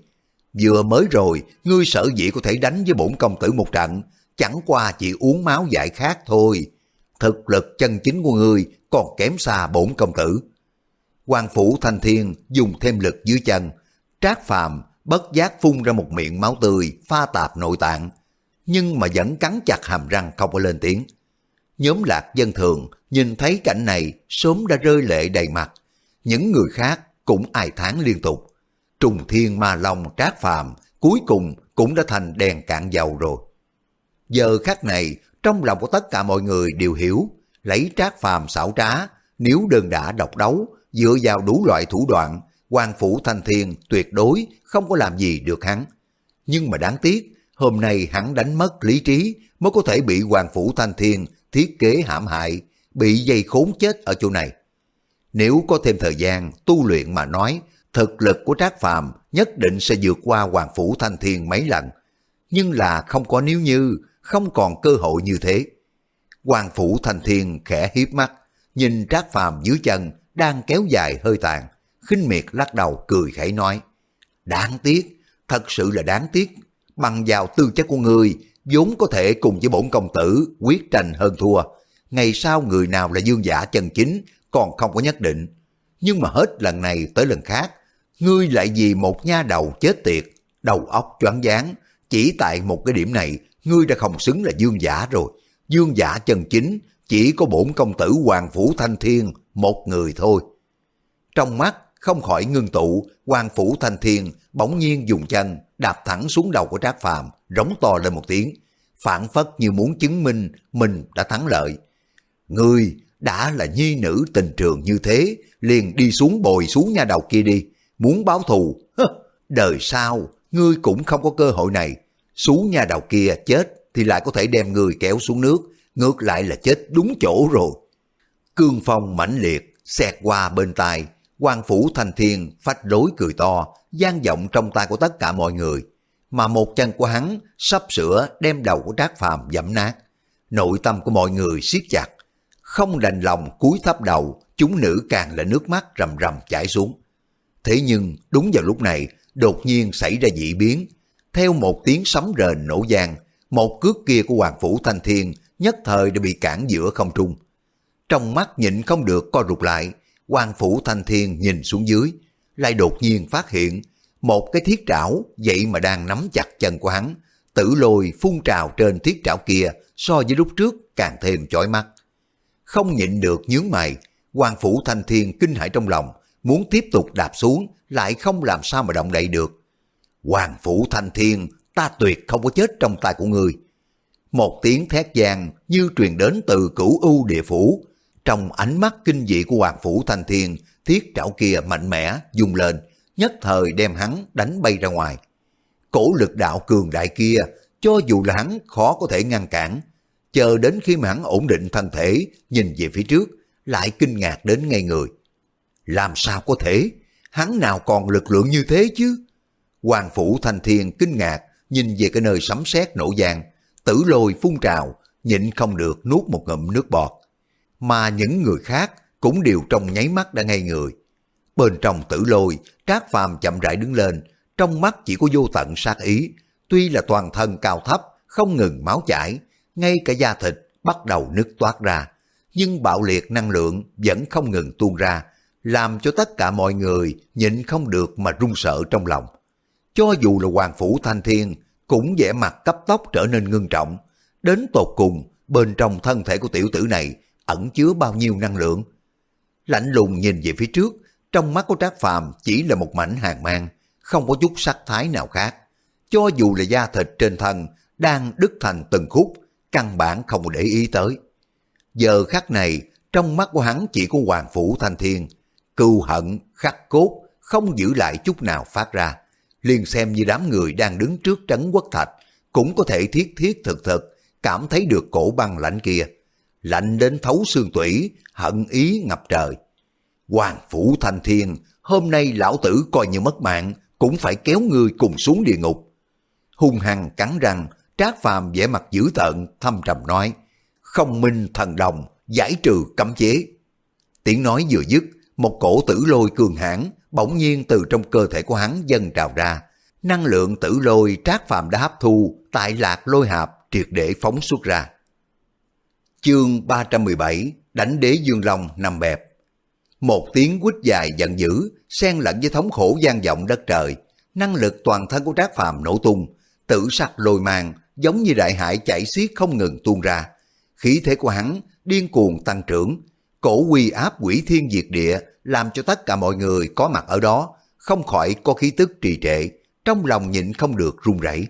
A: Vừa mới rồi, ngươi sợ dĩ có thể đánh với bổn công tử một trận, chẳng qua chỉ uống máu giải khát thôi. Thực lực chân chính của ngươi còn kém xa bổn công tử. quan phủ thanh thiên dùng thêm lực dưới chân, trác phàm bất giác phun ra một miệng máu tươi pha tạp nội tạng, nhưng mà vẫn cắn chặt hàm răng không có lên tiếng. Nhóm lạc dân thường nhìn thấy cảnh này sớm đã rơi lệ đầy mặt, những người khác cũng ai tháng liên tục. Trùng thiên ma long trác phàm cuối cùng cũng đã thành đèn cạn dầu rồi. Giờ khắc này, trong lòng của tất cả mọi người đều hiểu, lấy trác phàm xảo trá, nếu đơn đã độc đấu, dựa vào đủ loại thủ đoạn, quan phủ thanh thiên tuyệt đối không có làm gì được hắn. Nhưng mà đáng tiếc, hôm nay hắn đánh mất lý trí mới có thể bị Hoàng Phủ Thanh Thiên thiết kế hãm hại, bị dây khốn chết ở chỗ này. Nếu có thêm thời gian tu luyện mà nói, thực lực của Trác Phàm nhất định sẽ vượt qua Hoàng Phủ Thanh Thiên mấy lần. Nhưng là không có nếu như, không còn cơ hội như thế. Hoàng Phủ Thanh Thiên khẽ hiếp mắt, nhìn Trác Phàm dưới chân đang kéo dài hơi tàn, khinh miệt lắc đầu cười khẩy nói. Đáng tiếc, thật sự là đáng tiếc, bằng vào tư chất của người, vốn có thể cùng với bổn công tử quyết tranh hơn thua. Ngày sau người nào là dương giả chân chính còn không có nhất định. Nhưng mà hết lần này tới lần khác, ngươi lại vì một nha đầu chết tiệt, đầu óc choáng váng, chỉ tại một cái điểm này, ngươi đã không xứng là dương giả rồi. Dương giả chân chính chỉ có bổn công tử Hoàng Phủ Thanh Thiên một người thôi. Trong mắt không khỏi ngưng tụ, Hoàng Phủ Thanh Thiên bỗng nhiên dùng chân đạp thẳng xuống đầu của Trác Phàm, rống to lên một tiếng, phản phất như muốn chứng minh mình đã thắng lợi. Ngươi đã là nhi nữ tình trường như thế, liền đi xuống bồi xuống nhà đầu kia đi, muốn báo thù, đời sau, ngươi cũng không có cơ hội này, xuống nhà đầu kia chết thì lại có thể đem người kéo xuống nước, ngược lại là chết đúng chỗ rồi. Cương phong mãnh liệt, xẹt qua bên tai, quan phủ thành thiên phách rối cười to, gian vọng trong tay của tất cả mọi người, mà một chân của hắn sắp sửa đem đầu của Trác Phàm dẫm nát. Nội tâm của mọi người siết chặt, không đành lòng cúi thấp đầu, chúng nữ càng là nước mắt rầm rầm chảy xuống. Thế nhưng đúng vào lúc này, đột nhiên xảy ra dị biến. Theo một tiếng sấm rền nổ giang, một cước kia của Hoàng Phủ Thanh Thiên nhất thời đã bị cản giữa không trung. Trong mắt nhịn không được co rụt lại, Quan Phủ Thanh Thiên nhìn xuống dưới, lại đột nhiên phát hiện một cái thiết trảo vậy mà đang nắm chặt chân của hắn, tử lôi phun trào trên thiết trảo kia so với lúc trước càng thêm chói mắt. Không nhịn được nhướng mày, Quan Phủ Thanh Thiên kinh hãi trong lòng, muốn tiếp tục đạp xuống, lại không làm sao mà động đậy được. Hoàng Phủ Thanh Thiên, ta tuyệt không có chết trong tay của ngươi. Một tiếng thét vang như truyền đến từ cửu ưu địa phủ. Trong ánh mắt kinh dị của Hoàng Phủ Thanh Thiên, thiết trảo kia mạnh mẽ, dùng lên, nhất thời đem hắn đánh bay ra ngoài. Cổ lực đạo cường đại kia, cho dù là hắn khó có thể ngăn cản, chờ đến khi mà hắn ổn định thân thể, nhìn về phía trước, lại kinh ngạc đến ngay người. Làm sao có thể? Hắn nào còn lực lượng như thế chứ? Hoàng Phủ Thanh Thiên kinh ngạc, nhìn về cái nơi sấm sét nổ giang, tử lôi phun trào, nhịn không được nuốt một ngụm nước bọt. Mà những người khác cũng đều trong nháy mắt đã ngay người. Bên trong tử lôi, Trác Phàm chậm rãi đứng lên, trong mắt chỉ có vô tận sát ý. Tuy là toàn thân cao thấp, không ngừng máu chảy, ngay cả da thịt bắt đầu nứt toát ra. Nhưng bạo liệt năng lượng vẫn không ngừng tuôn ra, làm cho tất cả mọi người nhịn không được mà run sợ trong lòng. Cho dù là Hoàng Phủ Thanh Thiên cũng vẻ mặt cấp tốc trở nên ngưng trọng. Đến tột cùng, bên trong thân thể của tiểu tử này ẩn chứa bao nhiêu năng lượng. Lạnh lùng nhìn về phía trước, trong mắt của Trác Phàm chỉ là một mảnh hàng mang, không có chút sắc thái nào khác. Cho dù là da thịt trên thân đang đứt thành từng khúc, căn bản không để ý tới. Giờ khắc này, trong mắt của hắn chỉ có Hoàng Phủ Thanh Thiên, cưu hận, khắc cốt, không giữ lại chút nào phát ra. Liền xem như đám người đang đứng trước trấn quốc thạch, cũng có thể thiết thiết thực thực, cảm thấy được cổ băng lạnh kia. Lạnh đến thấu xương tủy, hận ý ngập trời. Hoàng Phủ Thanh Thiên, hôm nay lão tử coi như mất mạng, cũng phải kéo người cùng xuống địa ngục. Hung hăng cắn răng, Trác Phàm vẻ mặt dữ tợn, thâm trầm nói, không minh thần đồng, giải trừ cấm chế. Tiếng nói vừa dứt, một cổ tử lôi cường hãn bỗng nhiên từ trong cơ thể của hắn dâng trào ra. Năng lượng tử lôi Trác Phàm đã hấp thu tại lạc lôi hạp triệt để phóng xuất ra. Chương 317 Đánh đế Dương Long nằm bẹp Một tiếng quýt dài giận dữ, xen lẫn với thống khổ gian vọng đất trời. Năng lực toàn thân của Trác Phàm nổ tung, tử sắc lôi mang giống như đại hải chảy xiết không ngừng tuôn ra. Khí thế của hắn điên cuồng tăng trưởng, cổ quy áp quỷ thiên diệt địa làm cho tất cả mọi người có mặt ở đó không khỏi có khí tức trì trệ, trong lòng nhịn không được run rẩy.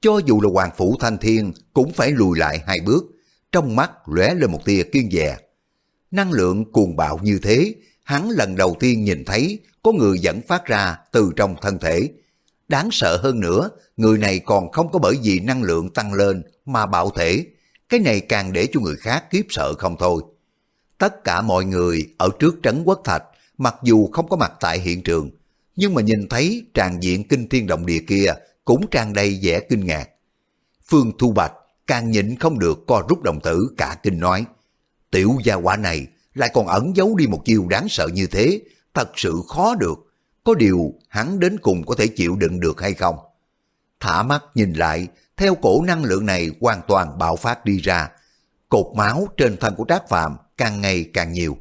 A: Cho dù là Hoàng Phủ Thanh Thiên cũng phải lùi lại hai bước, trong mắt lóe lên một tia kiên dè. Năng lượng cuồng bạo như thế, hắn lần đầu tiên nhìn thấy có người dẫn phát ra từ trong thân thể. Đáng sợ hơn nữa, người này còn không có bởi vì năng lượng tăng lên mà bạo thể. Cái này càng để cho người khác kiếp sợ không thôi. Tất cả mọi người ở trước trấn quốc thạch, mặc dù không có mặt tại hiện trường, nhưng mà nhìn thấy tràn diện kinh thiên động địa kia cũng tràn đầy vẻ kinh ngạc. Phương Thu Bạch càng nhịn không được co rút đồng tử cả kinh nói. Tiểu gia quả này lại còn ẩn giấu đi một chiêu đáng sợ như thế, thật sự khó được. Có điều hắn đến cùng có thể chịu đựng được hay không? Thả mắt nhìn lại, theo cổ năng lượng này hoàn toàn bạo phát đi ra. Cột máu trên thân của Trác Phạm càng ngày càng nhiều.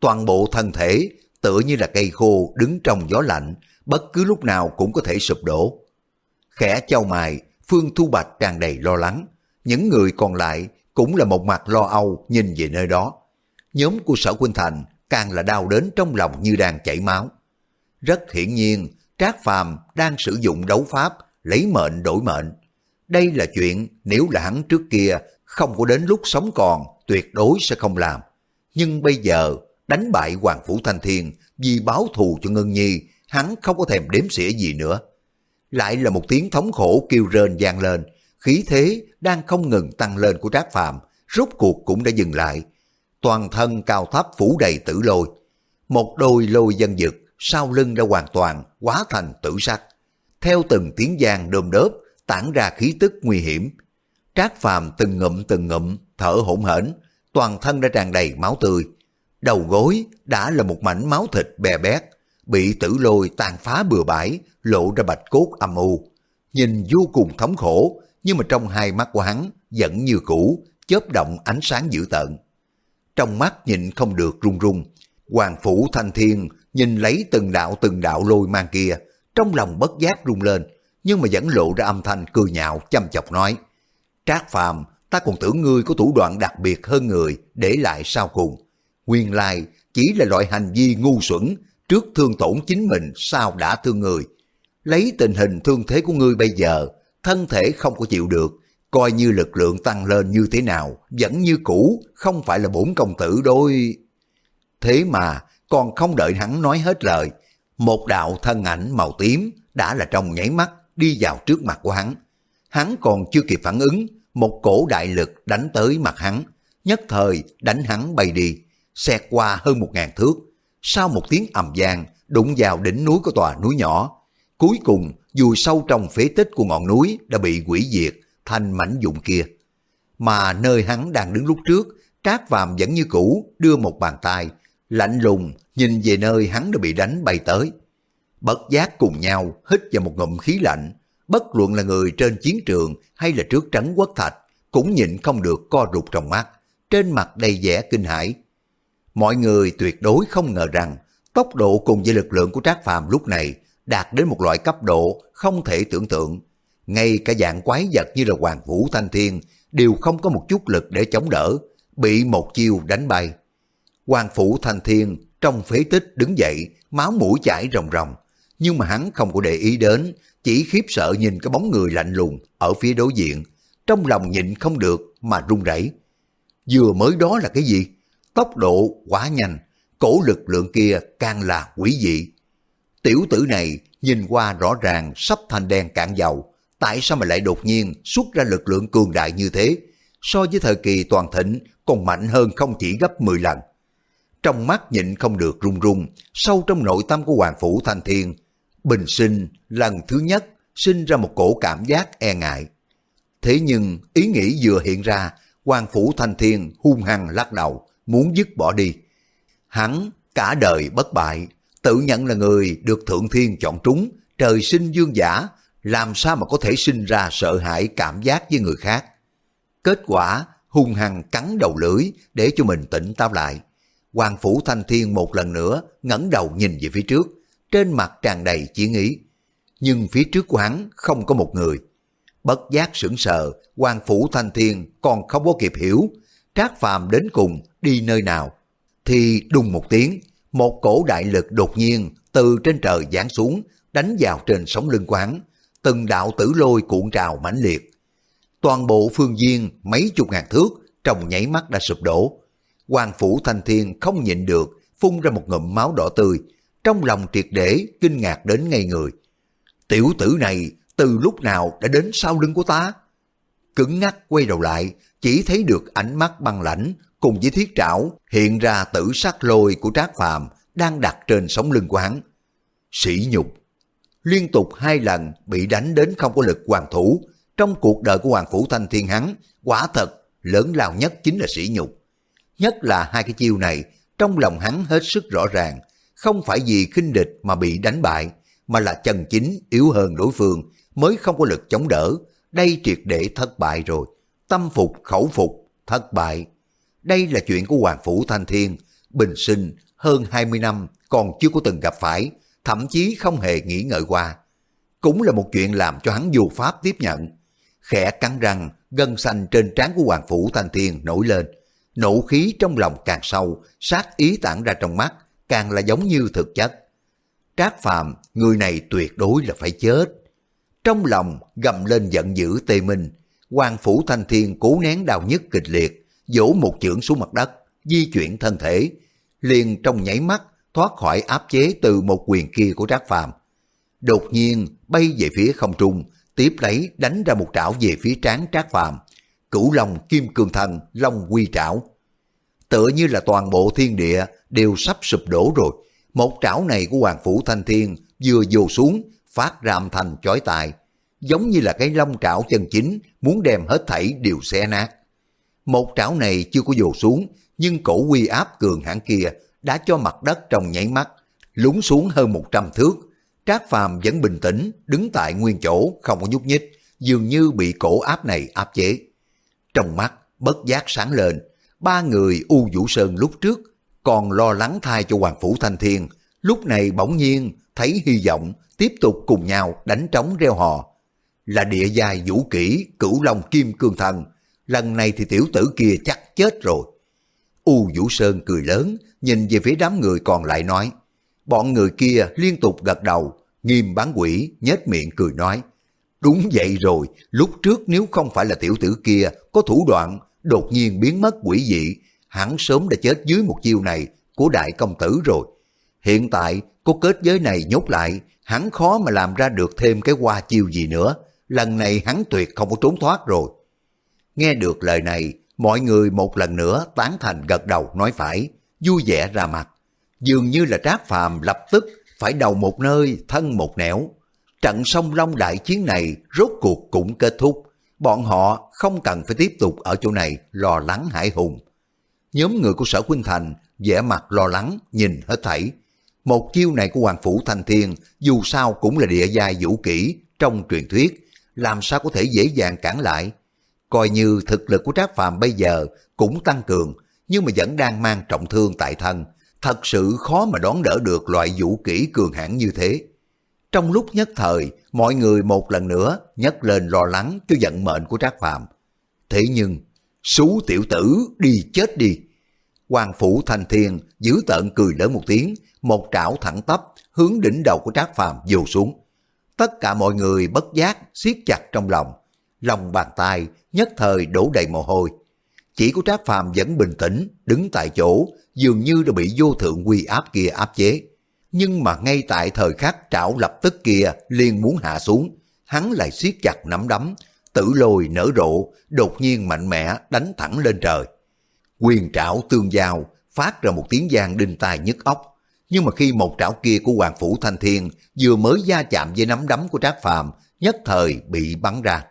A: Toàn bộ thân thể tựa như là cây khô đứng trong gió lạnh, bất cứ lúc nào cũng có thể sụp đổ. Khẽ châu mài, Phương Thu Bạch tràn đầy lo lắng. Những người còn lại cũng là một mặt lo âu nhìn về nơi đó. Nhóm của sở Quynh Thành càng là đau đến trong lòng như đang chảy máu. Rất hiển nhiên, Trác Phàm đang sử dụng đấu pháp lấy mệnh đổi mệnh. Đây là chuyện nếu là hắn trước kia không có đến lúc sống còn tuyệt đối sẽ không làm. Nhưng bây giờ đánh bại Hoàng Phủ Thanh Thiên vì báo thù cho Ngân Nhi hắn không có thèm đếm xỉa gì nữa. Lại là một tiếng thống khổ kêu rên vang lên, khí thế đang không ngừng tăng lên của Trác Phàm rốt cuộc cũng đã dừng lại. Toàn thân cao thấp phủ đầy tử lôi. Một đôi lôi dân dực sau lưng đã hoàn toàn hóa thành tử sắc. Theo từng tiếng giang đơm đớp, tản ra khí tức nguy hiểm. Trác Phàm từng ngụm từng ngụm, thở hổn hển, toàn thân đã tràn đầy máu tươi. Đầu gối đã là một mảnh máu thịt bè bét, bị tử lôi tàn phá bừa bãi, lộ ra bạch cốt âm u. Nhìn vô cùng thống khổ, nhưng mà trong hai mắt của hắn vẫn như cũ, chớp động ánh sáng dữ tợn. Trong mắt nhìn không được run run, Hoàng Phủ Thanh Thiên nhìn lấy từng đạo từng đạo lôi mang kia, trong lòng bất giác rung lên, nhưng mà vẫn lộ ra âm thanh cười nhạo chăm chọc nói. Trác Phàm, ta còn tưởng ngươi có thủ đoạn đặc biệt hơn người, để lại sau cùng. Nguyên lai chỉ là loại hành vi ngu xuẩn, trước thương tổn chính mình sao đã thương người. Lấy tình hình thương thế của ngươi bây giờ, thân thể không có chịu được, coi như lực lượng tăng lên như thế nào, vẫn như cũ, không phải là bổn công tử đôi. Thế mà, còn không đợi hắn nói hết lời, một đạo thân ảnh màu tím đã là trong nháy mắt đi vào trước mặt của hắn. Hắn còn chưa kịp phản ứng, một cổ đại lực đánh tới mặt hắn, nhất thời đánh hắn bay đi, xẹt qua hơn một ngàn thước. Sau một tiếng ầm vang, đụng vào đỉnh núi của tòa núi nhỏ. Cuối cùng, dù sâu trong phế tích của ngọn núi đã bị quỷ diệt thành mảnh dụng kia. Mà nơi hắn đang đứng lúc trước, Trác Phàm vẫn như cũ đưa một bàn tay, lạnh lùng nhìn về nơi hắn đã bị đánh bay tới. Bất giác cùng nhau hít vào một ngụm khí lạnh, bất luận là người trên chiến trường hay là trước trắng quốc thạch, cũng nhịn không được co rụt trong mắt, trên mặt đầy vẻ kinh hãi. Mọi người tuyệt đối không ngờ rằng tốc độ cùng với lực lượng của Trác Phàm lúc này đạt đến một loại cấp độ không thể tưởng tượng. Ngay cả dạng quái vật như là Hoàng Vũ Thanh Thiên đều không có một chút lực để chống đỡ, bị một chiêu đánh bay. Hoàng Phủ Thanh Thiên trong phế tích đứng dậy, máu mũi chảy ròng ròng, nhưng mà hắn không có để ý đến, chỉ khiếp sợ nhìn cái bóng người lạnh lùng ở phía đối diện, trong lòng nhịn không được mà run rẩy. Vừa mới đó là cái gì? Tốc độ quá nhanh, cổ lực lượng kia càng là quỷ dị. Tiểu tử này nhìn qua rõ ràng sắp thành đen cạn dầu, tại sao mà lại đột nhiên xuất ra lực lượng cường đại như thế? So với thời kỳ toàn thịnh còn mạnh hơn không chỉ gấp 10 lần. Trong mắt nhịn không được run run, sâu trong nội tâm của Hoàng Phủ Thanh Thiên, bình sinh lần thứ nhất sinh ra một cổ cảm giác e ngại. Thế nhưng ý nghĩ vừa hiện ra, Hoàng Phủ Thanh Thiên hung hăng lắc đầu, muốn dứt bỏ đi. Hắn cả đời bất bại, tự nhận là người được Thượng Thiên chọn trúng, trời sinh dương giả, làm sao mà có thể sinh ra sợ hãi cảm giác với người khác. Kết quả hung hăng cắn đầu lưỡi để cho mình tỉnh táo lại. Hoàng Phủ Thanh Thiên một lần nữa ngẩng đầu nhìn về phía trước, trên mặt tràn đầy chiến ý. Nhưng phía trước của hắn không có một người. Bất giác sững sờ, Hoàng Phủ Thanh Thiên còn không có kịp hiểu, Trác Phàm đến cùng đi nơi nào. Thì đùng một tiếng, một cổ đại lực đột nhiên từ trên trời giáng xuống, đánh vào trên sóng lưng quán, từng đạo tử lôi cuộn trào mãnh liệt. Toàn bộ phương viên mấy chục ngàn thước trong nháy mắt đã sụp đổ. Hoàng Phủ Thanh Thiên không nhịn được, phun ra một ngụm máu đỏ tươi, trong lòng triệt để kinh ngạc đến ngay người. Tiểu tử này từ lúc nào đã đến sau lưng của ta? Cứng ngắc quay đầu lại, chỉ thấy được ánh mắt băng lãnh cùng với thiết trảo hiện ra tử sắc lôi của Trác Phàm đang đặt trên sống lưng của hắn. Sỉ nhục. Liên tục hai lần bị đánh đến không có lực hoàng thủ, trong cuộc đời của Hoàng Phủ Thanh Thiên hắn, quả thật lớn lao nhất chính là sỉ nhục. Nhất là hai cái chiêu này, trong lòng hắn hết sức rõ ràng, không phải vì khinh địch mà bị đánh bại, mà là chân chính yếu hơn đối phương mới không có lực chống đỡ. Đây triệt để thất bại rồi. Tâm phục, khẩu phục, thất bại. Đây là chuyện của Hoàng Phủ Thanh Thiên, bình sinh hơn 20 năm còn chưa có từng gặp phải, thậm chí không hề nghĩ ngợi qua. Cũng là một chuyện làm cho hắn dù pháp tiếp nhận. Khẽ cắn răng, gân xanh trên trán của Hoàng Phủ Thanh Thiên nổi lên. Nổ khí trong lòng càng sâu, sát ý tản ra trong mắt, càng là giống như thực chất. Trác Phàm người này tuyệt đối là phải chết. Trong lòng gầm lên giận dữ tê minh, Hoàng Phủ Thanh Thiên cố nén đau nhức kịch liệt, vỗ một chưởng xuống mặt đất, di chuyển thân thể, liền trong nháy mắt thoát khỏi áp chế từ một quyền kia của Trác Phàm. Đột nhiên bay về phía không trung, tiếp lấy đánh ra một trảo về phía trán Trác Phàm. Cửu Long Kim Cương Thần Long Quy Trảo. Tựa như là toàn bộ thiên địa đều sắp sụp đổ rồi. Một trảo này của Hoàng Phủ Thanh Thiên vừa vô xuống, phát ra thành chói tai, giống như là cái long trảo chân chính muốn đem hết thảy đều xé nát. Một trảo này chưa có dồ xuống, nhưng cổ quy áp cường hãn kia đã cho mặt đất trong nháy mắt, lún xuống hơn 100 thước. Trác Phàm vẫn bình tĩnh, đứng tại nguyên chỗ, không có nhúc nhích, dường như bị cổ áp này áp chế. Trong mắt, bất giác sáng lên, ba người U Vũ Sơn lúc trước còn lo lắng thai cho Hoàng Phủ Thanh Thiên, lúc này bỗng nhiên thấy hy vọng tiếp tục cùng nhau đánh trống reo hò. Là địa giai vũ kỹ cửu long kim cương thần, lần này thì tiểu tử kia chắc chết rồi. U Vũ Sơn cười lớn, nhìn về phía đám người còn lại nói. Bọn người kia liên tục gật đầu, nghiêm bán quỷ, nhếch miệng cười nói. Đúng vậy rồi, lúc trước nếu không phải là tiểu tử kia có thủ đoạn, đột nhiên biến mất quỷ dị, hắn sớm đã chết dưới một chiêu này của đại công tử rồi. Hiện tại có kết giới này nhốt lại, hắn khó mà làm ra được thêm cái qua chiêu gì nữa. Lần này hắn tuyệt không có trốn thoát rồi. Nghe được lời này, mọi người một lần nữa tán thành gật đầu nói phải, vui vẻ ra mặt. Dường như là trác phàm lập tức phải đầu một nơi, thân một nẻo. Trận sông Long đại chiến này rốt cuộc cũng kết thúc. Bọn họ không cần phải tiếp tục ở chỗ này lo lắng hải hùng. Nhóm người của sở Quynh Thành vẻ mặt lo lắng nhìn hết thảy. Một chiêu này của Hoàng Phủ Thanh Thiên dù sao cũng là địa giai vũ kỹ trong truyền thuyết, làm sao có thể dễ dàng cản lại. Coi như thực lực của Trác Phàm bây giờ cũng tăng cường, nhưng mà vẫn đang mang trọng thương tại thân, thật sự khó mà đón đỡ được loại vũ kỹ cường hãn như thế. Trong lúc nhất thời, mọi người một lần nữa nhấc lên lo lắng cho vận mệnh của Trác Phàm. Thế nhưng, xú tiểu tử đi chết đi. Hoàng Phủ Thành Thiên giữ tợn cười lớn một tiếng, một trảo thẳng tắp hướng đỉnh đầu của Trác Phàm dù xuống. Tất cả mọi người bất giác siết chặt trong lòng, lòng bàn tay nhất thời đổ đầy mồ hôi. Chỉ có Trác Phàm vẫn bình tĩnh, đứng tại chỗ, dường như đã bị vô thượng quy áp kia áp chế. Nhưng mà ngay tại thời khắc trảo lập tức kia liền muốn hạ xuống, hắn lại siết chặt nắm đấm, tử lôi nở rộ, đột nhiên mạnh mẽ đánh thẳng lên trời. Quyền trảo tương giao, phát ra một tiếng giang đinh tai nhức óc. Nhưng mà khi một trảo kia của Hoàng Phủ Thanh Thiên vừa mới gia chạm với nắm đấm của Trác Phàm nhất thời bị bắn ra.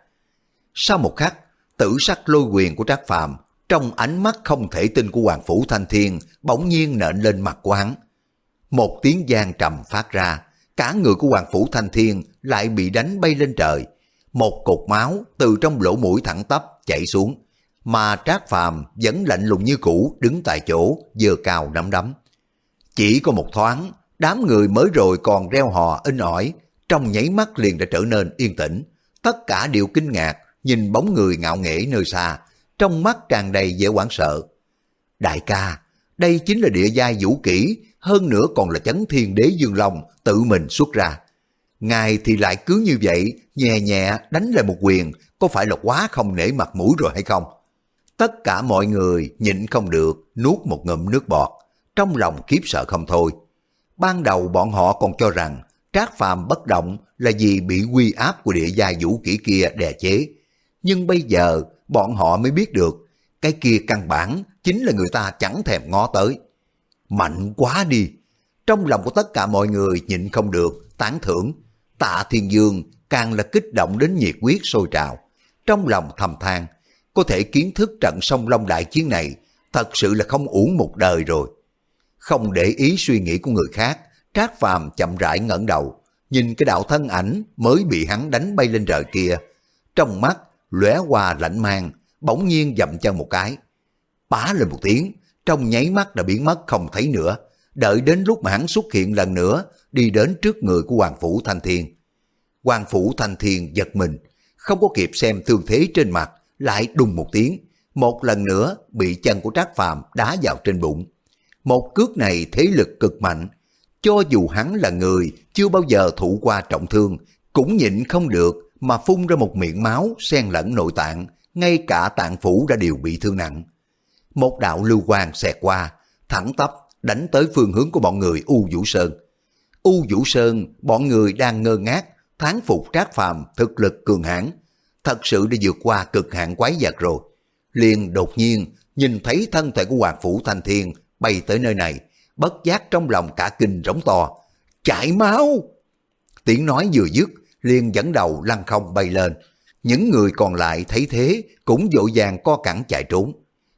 A: Sau một khắc, tử sắc lôi quyền của Trác Phàm trong ánh mắt không thể tin của Hoàng Phủ Thanh Thiên bỗng nhiên nện lên mặt của hắn. Một tiếng giang trầm phát ra, cả người của Hoàng Phủ Thanh Thiên lại bị đánh bay lên trời. Một cột máu từ trong lỗ mũi thẳng tắp chảy xuống, mà Trác Phàm vẫn lạnh lùng như cũ đứng tại chỗ vừa cào nắm đấm. Chỉ có một thoáng, đám người mới rồi còn reo hò in ỏi, trong nháy mắt liền đã trở nên yên tĩnh. Tất cả đều kinh ngạc, nhìn bóng người ngạo nghễ nơi xa, trong mắt tràn đầy vẻ hoảng sợ. Đại ca, đây chính là địa giai vũ kỹ, hơn nữa còn là chấn thiên đế dương long tự mình xuất ra. Ngài thì lại cứ như vậy, nhẹ nhẹ đánh lại một quyền, có phải là quá không nể mặt mũi rồi hay không? Tất cả mọi người nhịn không được, nuốt một ngụm nước bọt, trong lòng khiếp sợ không thôi. Ban đầu bọn họ còn cho rằng Trác Phàm bất động là vì bị quy áp của địa gia vũ kỹ kia đè chế. Nhưng bây giờ bọn họ mới biết được cái kia căn bản chính là người ta chẳng thèm ngó tới. Mạnh quá đi! Trong lòng của tất cả mọi người nhịn không được, tán thưởng. Tạ Thiên Dương càng là kích động đến nhiệt huyết sôi trào. Trong lòng thầm than, có thể kiến thức trận sông Long đại chiến này, thật sự là không uổng một đời rồi. Không để ý suy nghĩ của người khác, Trác Phàm chậm rãi ngẩng đầu, nhìn cái đạo thân ảnh mới bị hắn đánh bay lên trời kia. Trong mắt, lóe qua lạnh mang, bỗng nhiên dậm chân một cái. Bá lên một tiếng, trong nháy mắt đã biến mất không thấy nữa. Đợi đến lúc mà hắn xuất hiện lần nữa, đi đến trước người của Hoàng Phủ Thanh Thiên. Hoàng Phủ Thanh Thiên giật mình, không có kịp xem thương thế trên mặt, lại đùng một tiếng, một lần nữa bị chân của Trác Phàm đá vào trên bụng. Một cước này thế lực cực mạnh, cho dù hắn là người chưa bao giờ thụ qua trọng thương, cũng nhịn không được mà phun ra một miệng máu xen lẫn nội tạng, ngay cả tạng phủ đã đều bị thương nặng. Một đạo lưu quang xẹt qua, thẳng tắp đánh tới phương hướng của bọn người U Vũ Sơn. U Vũ Sơn, bọn người đang ngơ ngác, thán phục trác phàm thực lực cường hãn thật sự đã vượt qua cực hạn quái vật rồi. Liền đột nhiên nhìn thấy thân thể của Hoàng Phủ Thanh Thiên bay tới nơi này, bất giác trong lòng cả kinh rống to. Chảy máu! Tiếng nói vừa dứt, liền dẫn đầu lăn không bay lên. Những người còn lại thấy thế cũng dội vàng co cẳng chạy trốn.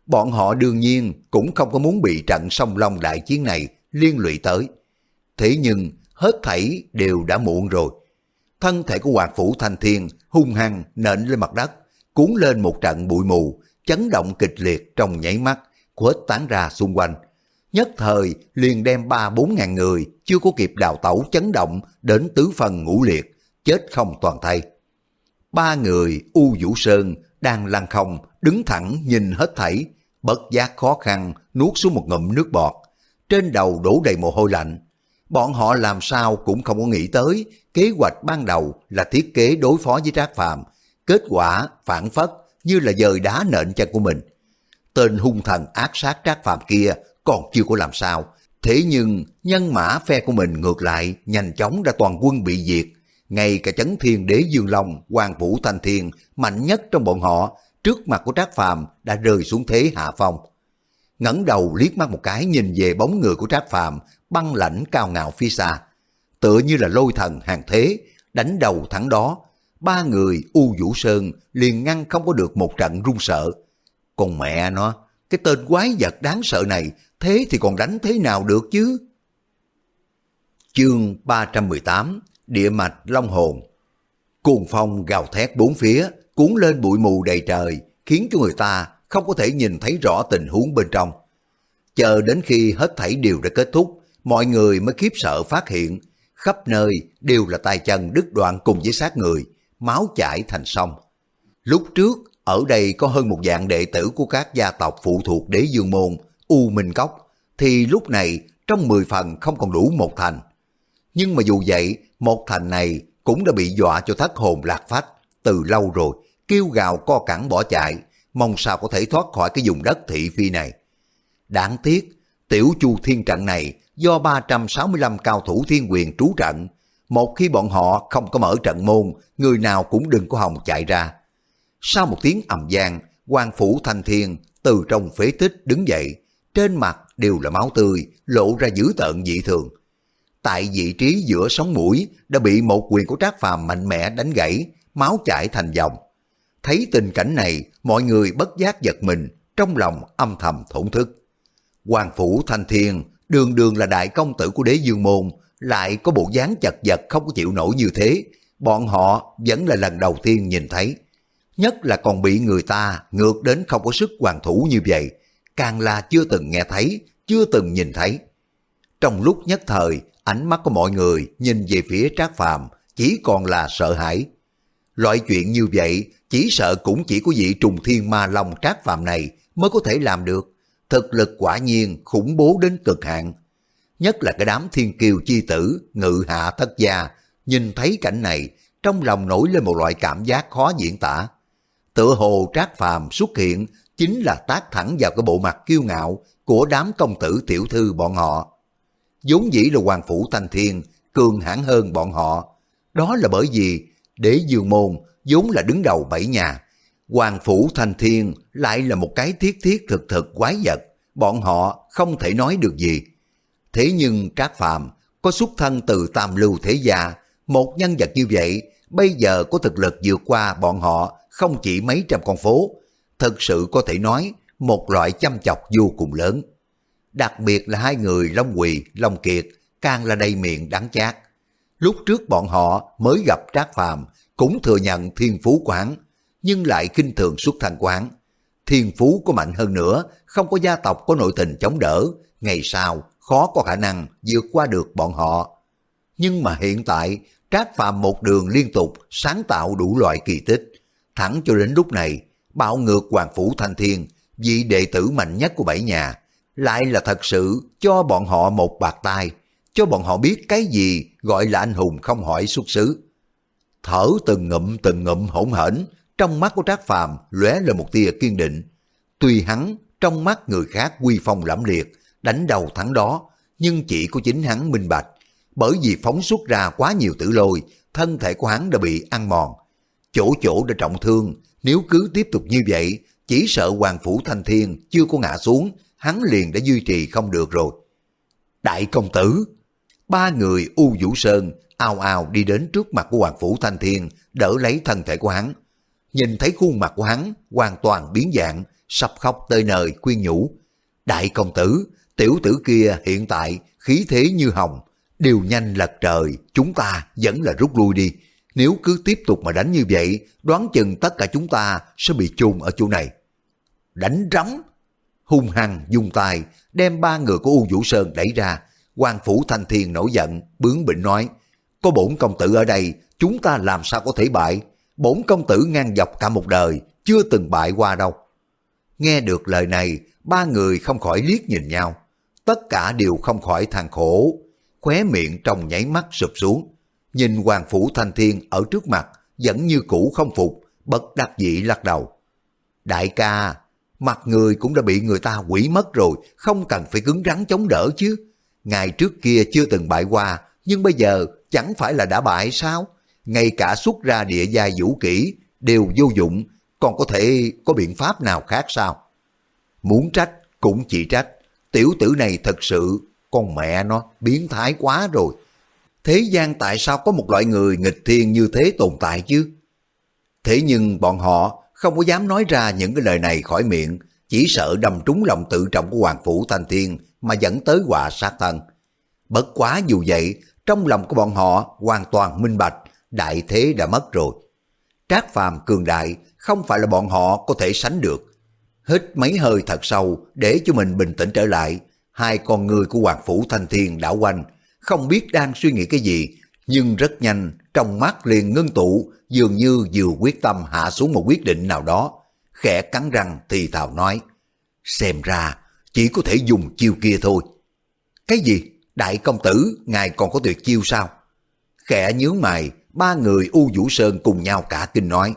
A: Bọn họ đương nhiên cũng không có muốn bị trận sông Long đại chiến này liên lụy tới. Thế nhưng hết thảy đều đã muộn rồi. Thân thể của Hoàng Phủ Thanh Thiên hung hăng nện lên mặt đất, cuốn lên một trận bụi mù, chấn động kịch liệt trong nháy mắt, khuếch tán ra xung quanh. Nhất thời liền đem ba bốn ngàn người chưa có kịp đào tẩu chấn động đến tứ phần ngũ liệt, chết không toàn thay. Ba người U Vũ Sơn đang lăn không, đứng thẳng nhìn hết thảy, bất giác khó khăn nuốt xuống một ngụm nước bọt. Trên đầu đổ đầy mồ hôi lạnh. Bọn họ làm sao cũng không có nghĩ tới kế hoạch ban đầu là thiết kế đối phó với Trác Phàm, kết quả phản phất như là dời đá nện chân của mình. Tên hung thần ác sát Trác Phàm kia còn chưa có làm sao, thế nhưng nhân mã phe của mình ngược lại nhanh chóng đã toàn quân bị diệt, ngay cả chấn thiên đế Dương Long, Hoàng Vũ Thanh Thiên, mạnh nhất trong bọn họ, trước mặt của Trác Phàm đã rơi xuống thế hạ phong. ngẩng đầu liếc mắt một cái nhìn về bóng người của Trác Phàm băng lãnh cao ngạo phía xa. Tựa như là lôi thần hàng thế, đánh đầu thẳng đó. Ba người U Vũ Sơn liền ngăn không có được một trận run sợ. Còn mẹ nó, cái tên quái vật đáng sợ này, thế thì còn đánh thế nào được chứ? Chương 318 Địa mạch Long Hồn Cuồng phong gào thét bốn phía, cuốn lên bụi mù đầy trời, khiến cho người ta không có thể nhìn thấy rõ tình huống bên trong. Chờ đến khi hết thảy đều đã kết thúc, mọi người mới khiếp sợ phát hiện, khắp nơi đều là tay chân đứt đoạn cùng với xác người, máu chảy thành sông. Lúc trước, ở đây có hơn một dạng đệ tử của các gia tộc phụ thuộc đế dương môn, U Minh Cốc, thì lúc này trong 10 phần không còn đủ một thành. Nhưng mà dù vậy, một thành này cũng đã bị dọa cho thất hồn lạc phách từ lâu rồi, kêu gào co cẳng bỏ chạy, mong sao có thể thoát khỏi cái vùng đất thị phi này. Đáng tiếc, tiểu chu thiên trận này do 365 cao thủ thiên quyền trú trận. Một khi bọn họ không có mở trận môn, người nào cũng đừng có hòng chạy ra. Sau một tiếng ầm vang, quan phủ thanh thiên từ trong phế tích đứng dậy, trên mặt đều là máu tươi, lộ ra dữ tợn dị thường. Tại vị trí giữa sống mũi đã bị một quyền của Trác Phàm mạnh mẽ đánh gãy, máu chảy thành dòng. Thấy tình cảnh này, mọi người bất giác giật mình, trong lòng âm thầm thổn thức. Hoàng phủ thanh thiên đường đường là đại công tử của đế dương môn, lại có bộ dáng chật vật không chịu nổi như thế, bọn họ vẫn là lần đầu tiên nhìn thấy. Nhất là còn bị người ta ngược đến không có sức hoàn thủ như vậy, càng là chưa từng nghe thấy, chưa từng nhìn thấy. Trong lúc nhất thời, ánh mắt của mọi người nhìn về phía Trác Phàm chỉ còn là sợ hãi. Loại chuyện như vậy chỉ sợ cũng chỉ có vị trùng thiên ma long Trác Phàm này mới có thể làm được thực lực quả nhiên khủng bố đến cực hạn. Nhất là cái đám thiên kiều chi tử, ngự hạ thất gia, nhìn thấy cảnh này, trong lòng nổi lên một loại cảm giác khó diễn tả. Tựa hồ trác phàm xuất hiện chính là tác thẳng vào cái bộ mặt kiêu ngạo của đám công tử tiểu thư bọn họ vốn dĩ là hoàng phủ thanh thiên, cường hãn hơn bọn họ. Đó là bởi vì đế dương môn vốn là đứng đầu bảy nhà. Hoàng phủ thanh thiên lại là một cái thiết thiết thực thực quái vật. Bọn họ không thể nói được gì. Thế nhưng Trác Phàm có xuất thân từ tam lưu thế gia, một nhân vật như vậy bây giờ có thực lực vượt qua bọn họ không chỉ mấy trăm con phố, thật sự có thể nói một loại chăm chọc vô cùng lớn. Đặc biệt là hai người Long Quỳ, Long Kiệt càng là đầy miệng đắng chát. Lúc trước bọn họ mới gặp Trác Phàm cũng thừa nhận thiên phú quán, nhưng lại kinh thường xuất thân quán. Thiên phú có mạnh hơn nữa, không có gia tộc có nội tình chống đỡ, ngày sau khó có khả năng vượt qua được bọn họ. Nhưng mà hiện tại, Trác Phàm một đường liên tục sáng tạo đủ loại kỳ tích. Thẳng cho đến lúc này, bạo ngược Hoàng Phủ Thanh Thiên, vị đệ tử mạnh nhất của bảy nhà, lại là thật sự cho bọn họ một bạc tai, cho bọn họ biết cái gì gọi là anh hùng không hỏi xuất xứ. Thở từng ngụm từng ngụm hỗn hển, trong mắt của Trác Phàm lóe lên một tia kiên định. Tuy hắn trong mắt người khác quy phong lẫm liệt, đánh đầu thắng đó, nhưng chỉ có chính hắn minh bạch, bởi vì phóng xuất ra quá nhiều tử lôi, thân thể của hắn đã bị ăn mòn. Chỗ chỗ đã trọng thương, nếu cứ tiếp tục như vậy, chỉ sợ Hoàng Phủ Thanh Thiên chưa có ngã xuống, hắn liền đã duy trì không được rồi. Đại công tử, ba người U Vũ Sơn ao ao đi đến trước mặt của Hoàng Phủ Thanh Thiên, đỡ lấy thân thể của hắn. Nhìn thấy khuôn mặt của hắn hoàn toàn biến dạng, sắp khóc tới nơi quyên nhủ. Đại công tử, tiểu tử kia hiện tại khí thế như hồng, đều nhanh lật trời, chúng ta vẫn là rút lui đi. Nếu cứ tiếp tục mà đánh như vậy, đoán chừng tất cả chúng ta sẽ bị chôn ở chỗ này. Đánh rắm! Hung hăng dùng tay, đem ba người của U Vũ Sơn đẩy ra. quan Phủ Thanh Thiên nổi giận, bướng bỉnh nói, có bổn công tử ở đây, chúng ta làm sao có thể bại? Bổn công tử ngang dọc cả một đời, chưa từng bại qua đâu. Nghe được lời này, ba người không khỏi liếc nhìn nhau. Tất cả đều không khỏi than khổ, khóe miệng trong nháy mắt sụp xuống. Nhìn Hoàng Phủ Thanh Thiên ở trước mặt, vẫn như cũ không phục, bất đắc dĩ lắc đầu. Đại ca, mặt người cũng đã bị người ta quỷ mất rồi, không cần phải cứng rắn chống đỡ chứ. Ngày trước kia chưa từng bại qua, nhưng bây giờ chẳng phải là đã bại sao? Ngay cả xuất ra địa giai vũ kỹ đều vô dụng, còn có thể có biện pháp nào khác sao? Muốn trách cũng chỉ trách, tiểu tử này thật sự con mẹ nó biến thái quá rồi. Thế gian tại sao có một loại người nghịch thiên như thế tồn tại chứ? Thế nhưng bọn họ không có dám nói ra những cái lời này khỏi miệng, chỉ sợ đâm trúng lòng tự trọng của Hoàng Phủ Thanh Thiên mà dẫn tới họa sát thân. Bất quá dù vậy, trong lòng của bọn họ hoàn toàn minh bạch, đại thế đã mất rồi. Trác phàm cường đại không phải là bọn họ có thể sánh được. Hít mấy hơi thật sâu để cho mình bình tĩnh trở lại, hai con người của Hoàng Phủ Thanh Thiên đảo quanh, không biết đang suy nghĩ cái gì, nhưng rất nhanh, trong mắt liền ngưng tụ, dường như vừa quyết tâm hạ xuống một quyết định nào đó. Khẽ cắn răng thì thào nói, xem ra chỉ có thể dùng chiêu kia thôi. Cái gì? Đại công tử, ngài còn có tuyệt chiêu sao? Khẽ nhướng mày, ba người U Vũ Sơn cùng nhau cả kinh nói.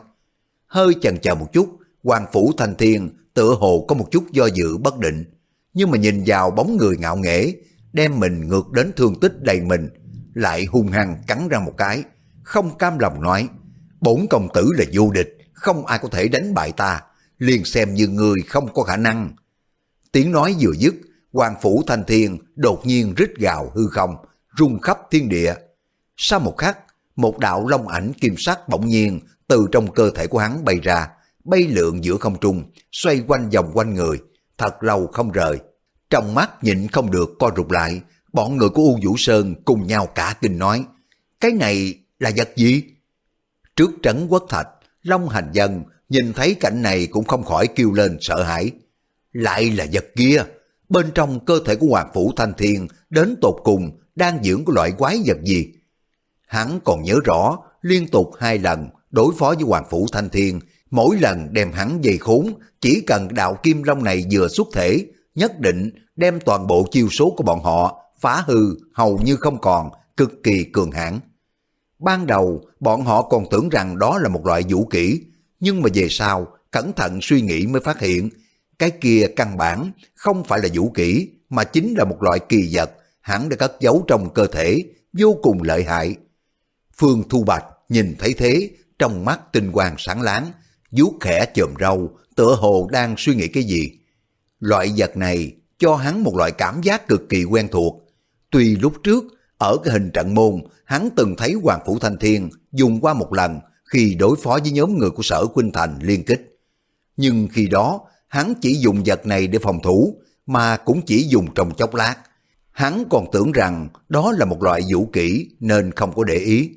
A: Hơi chần chờ một chút, Hoàng Phủ Thanh Thiên tựa hồ có một chút do dự bất định, nhưng mà nhìn vào bóng người ngạo nghễ, đem mình ngược đến thương tích đầy mình, lại hung hăng cắn ra một cái, không cam lòng nói, bổn công tử là vô địch, không ai có thể đánh bại ta, liền xem như người không có khả năng. Tiếng nói vừa dứt, Hoàng Phủ Thanh Thiên đột nhiên rít gào hư không, rung khắp thiên địa. Sau một khắc, một đạo long ảnh kim sắc bỗng nhiên từ trong cơ thể của hắn bay ra, bay lượn giữa không trung, xoay quanh vòng quanh người, thật lâu không rời. Trong mắt nhịn không được co rụt lại, bọn người của U Vũ Sơn cùng nhau cả kinh nói, cái này là vật gì? Trước trấn quốc thạch, Long Hành Dân nhìn thấy cảnh này cũng không khỏi kêu lên sợ hãi. Lại là vật kia, bên trong cơ thể của Hoàng Phủ Thanh Thiên đến tột cùng đang dưỡng cái loại quái vật gì? Hắn còn nhớ rõ, liên tục hai lần đối phó với Hoàng Phủ Thanh Thiên, mỗi lần đem hắn dày khốn, chỉ cần đạo kim long này vừa xuất thể, nhất định đem toàn bộ chiêu số của bọn họ phá hư hầu như không còn, cực kỳ cường hãn. Ban đầu, bọn họ còn tưởng rằng đó là một loại vũ kỹ, nhưng mà về sau, cẩn thận suy nghĩ mới phát hiện, cái kia căn bản không phải là vũ kỹ, mà chính là một loại kỳ vật, hẳn đã cất giấu trong cơ thể, vô cùng lợi hại. Phương Thu Bạch nhìn thấy thế, trong mắt tinh quang sáng láng, vuốt khẽ chồm râu, tựa hồ đang suy nghĩ cái gì. Loại vật này cho hắn một loại cảm giác cực kỳ quen thuộc. Tuy lúc trước, ở cái hình trận môn, hắn từng thấy Hoàng Phủ Thanh Thiên dùng qua một lần khi đối phó với nhóm người của sở Quynh Thành liên kích. Nhưng khi đó, hắn chỉ dùng vật này để phòng thủ, mà cũng chỉ dùng trong chốc lát. Hắn còn tưởng rằng đó là một loại vũ kỹ nên không có để ý.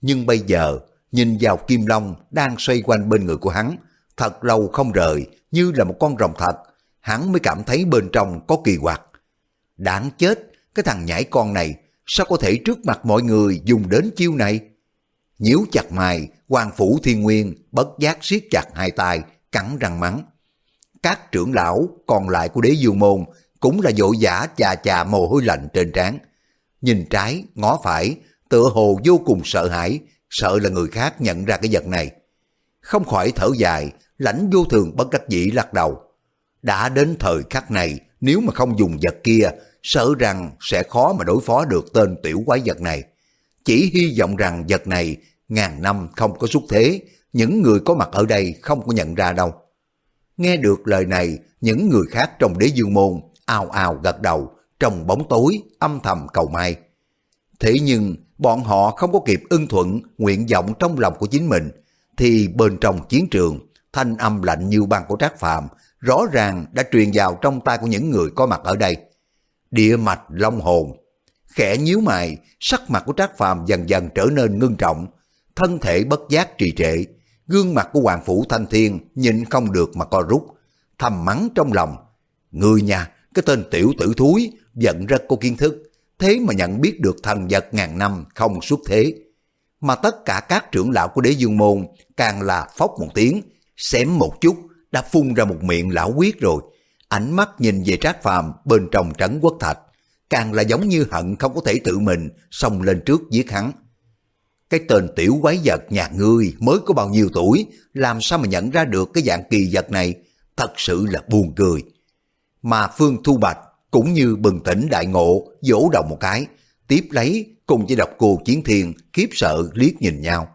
A: Nhưng bây giờ, nhìn vào kim long đang xoay quanh bên người của hắn, thật lâu không rời, như là một con rồng thật, hắn mới cảm thấy bên trong có kỳ quặc. Đáng chết, cái thằng nhảy con này, sao có thể trước mặt mọi người dùng đến chiêu này? Nhíu chặt mày, quan phủ thiên nguyên, bất giác siết chặt hai tay, cắn răng mắng. Các trưởng lão còn lại của đế dương môn cũng là vội giả chà chà mồ hôi lạnh trên trán. Nhìn trái, ngó phải, tựa hồ vô cùng sợ hãi, sợ là người khác nhận ra cái vật này. Không khỏi thở dài, lãnh vô thường bất đắc dĩ lắc đầu. Đã đến thời khắc này, nếu mà không dùng vật kia, sợ rằng sẽ khó mà đối phó được tên tiểu quái vật này. Chỉ hy vọng rằng vật này ngàn năm không có xuất thế, những người có mặt ở đây không có nhận ra đâu. Nghe được lời này, những người khác trong đế dương môn ào ào gật đầu, trong bóng tối âm thầm cầu may. Thế nhưng bọn họ không có kịp ưng thuận nguyện vọng trong lòng của chính mình, thì bên trong chiến trường, thanh âm lạnh như băng của Trác phạm rõ ràng đã truyền vào trong tay của những người có mặt ở đây. Địa mạch long hồn. Khẽ nhíu mày, sắc mặt của Trác Phàm dần dần trở nên ngưng trọng, thân thể bất giác trì trệ, gương mặt của Hoàng Phủ Thanh Thiên nhìn không được mà co rút, thầm mắng trong lòng. Người nhà, cái tên tiểu tử thúi, giận rất có kiến thức, thế mà nhận biết được thần vật ngàn năm không xuất thế. Mà tất cả các trưởng lão của đế dương môn càng là phóc một tiếng, xém một chút, đã phun ra một miệng lão quyết rồi. Ánh mắt nhìn về trác phàm bên trong trấn quốc thạch, càng là giống như hận không có thể tự mình xông lên trước giết hắn. Cái tên tiểu quái vật nhà ngươi mới có bao nhiêu tuổi, làm sao mà nhận ra được cái dạng kỳ vật này, thật sự là buồn cười. Mà Phương Thu Bạch cũng như bừng tỉnh đại ngộ, vỗ đầu một cái, tiếp lấy cùng với độc cô chiến thiên khiếp sợ liếc nhìn nhau.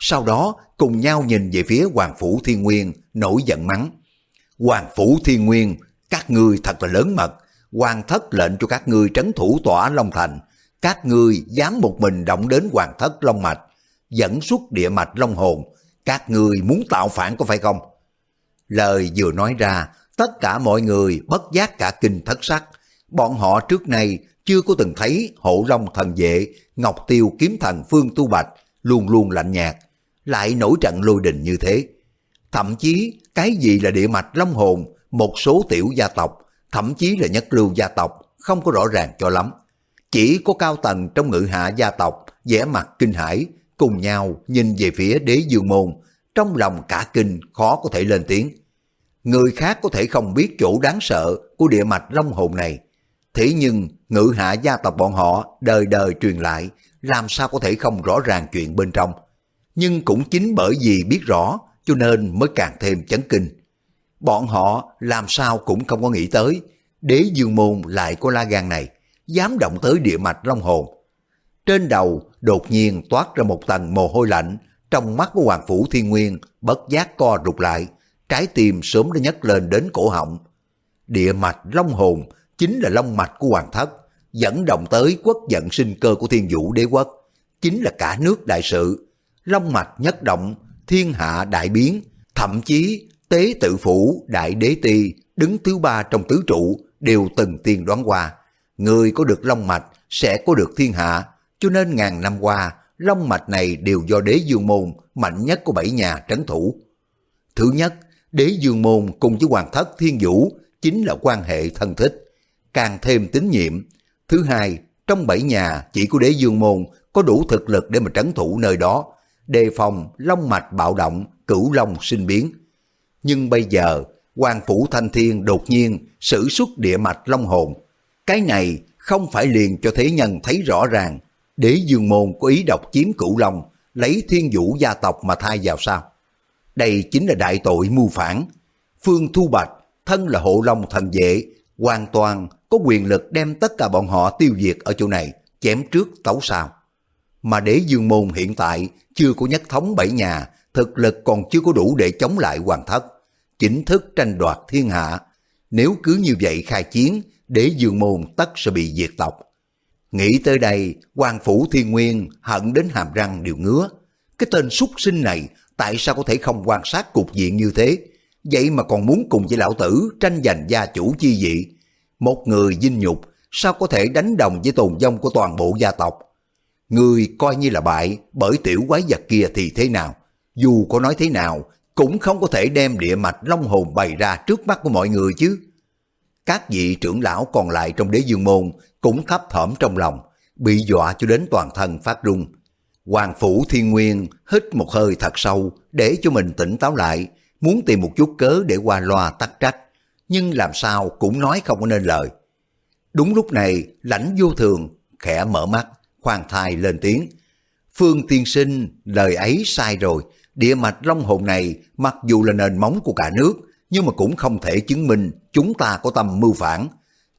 A: Sau đó cùng nhau nhìn về phía Hoàng Phủ Thiên Nguyên, nổi giận mắng. Hoàng Phủ Thiên Nguyên, các ngươi thật là lớn mật, hoàng thất lệnh cho các ngươi trấn thủ tỏa Long Thành, các ngươi dám một mình động đến hoàng thất Long Mạch, dẫn xuất địa mạch Long Hồn, các ngươi muốn tạo phản có phải không? Lời vừa nói ra, tất cả mọi người bất giác cả kinh thất sắc, bọn họ trước nay chưa có từng thấy hộ long thần vệ, ngọc tiêu kiếm thần Phương Tu Bạch luôn luôn lạnh nhạt, lại nổi trận lôi đình như thế. Thậm chí cái gì là địa mạch long hồn, một số tiểu gia tộc, thậm chí là nhất lưu gia tộc không có rõ ràng cho lắm. Chỉ có cao tầng trong ngự hạ gia tộc vẻ mặt kinh hãi cùng nhau nhìn về phía đế dương môn, trong lòng cả kinh khó có thể lên tiếng. Người khác có thể không biết chỗ đáng sợ của địa mạch long hồn này, thế nhưng ngự hạ gia tộc bọn họ đời đời truyền lại, làm sao có thể không rõ ràng chuyện bên trong. Nhưng cũng chính bởi vì biết rõ, cho nên mới càng thêm chấn kinh. Bọn họ làm sao cũng không có nghĩ tới, đế dương môn lại có la gan này dám động tới địa mạch long hồn. Trên đầu đột nhiên toát ra một tầng mồ hôi lạnh, trong mắt của Hoàng Phủ Thiên Nguyên bất giác co rụt lại, trái tim sớm đã nhấc lên đến cổ họng. Địa mạch long hồn chính là long mạch của Hoàng Thất, dẫn động tới quốc giận sinh cơ của thiên vũ đế quốc, chính là cả nước đại sự. Long mạch nhất động, thiên hạ đại biến, thậm chí tế tự phủ đại đế ti đứng thứ ba trong tứ trụ đều từng tiên đoán qua người có được long mạch sẽ có được thiên hạ, cho nên ngàn năm qua, long mạch này đều do đế dương môn mạnh nhất của bảy nhà trấn thủ. Thứ nhất, đế dương môn cùng với hoàng thất thiên vũ chính là quan hệ thân thích, càng thêm tín nhiệm. Thứ hai, trong bảy nhà chỉ có đế dương môn có đủ thực lực để mà trấn thủ nơi đó, đề phòng long mạch bạo động, cửu long sinh biến. Nhưng bây giờ, hoàng phủ thanh thiên đột nhiên sử xuất địa mạch long hồn, cái này không phải liền cho thế nhân thấy rõ ràng, để dương môn có ý độc chiếm cửu long, lấy thiên vũ gia tộc mà thay vào sao? Đây chính là đại tội mưu phản. Phương Thu Bạch, thân là hộ long thần vệ, hoàn toàn có quyền lực đem tất cả bọn họ tiêu diệt ở chỗ này, chém trước tấu sau. Mà đế dương môn hiện tại chưa có nhất thống bảy nhà, thực lực còn chưa có đủ để chống lại hoàng thất, chính thức tranh đoạt thiên hạ. Nếu cứ như vậy khai chiến, đế dương môn tất sẽ bị diệt tộc. Nghĩ tới đây, quan phủ thiên nguyên hận đến hàm răng đều ngứa. Cái tên súc sinh này tại sao có thể không quan sát cục diện như thế? Vậy mà còn muốn cùng với lão tử tranh giành gia chủ chi vị. Một người dinh nhục sao có thể đánh đồng với tồn vong của toàn bộ gia tộc? Người coi như là bại bởi tiểu quái vật kia thì thế nào? Dù có nói thế nào, cũng không có thể đem địa mạch long hồn bày ra trước mắt của mọi người chứ. Các vị trưởng lão còn lại trong đế dương môn cũng thấp thỏm trong lòng, bị dọa cho đến toàn thân phát run. Hoàng Phủ Thiên Nguyên hít một hơi thật sâu để cho mình tỉnh táo lại, muốn tìm một chút cớ để qua loa tắc trách, nhưng làm sao cũng nói không có nên lời. Đúng lúc này, lãnh vô thường, khẽ mở mắt, khoan thai lên tiếng. Phương tiên sinh, lời ấy sai rồi, địa mạch long hồn này mặc dù là nền móng của cả nước, nhưng mà cũng không thể chứng minh chúng ta có tâm mưu phản.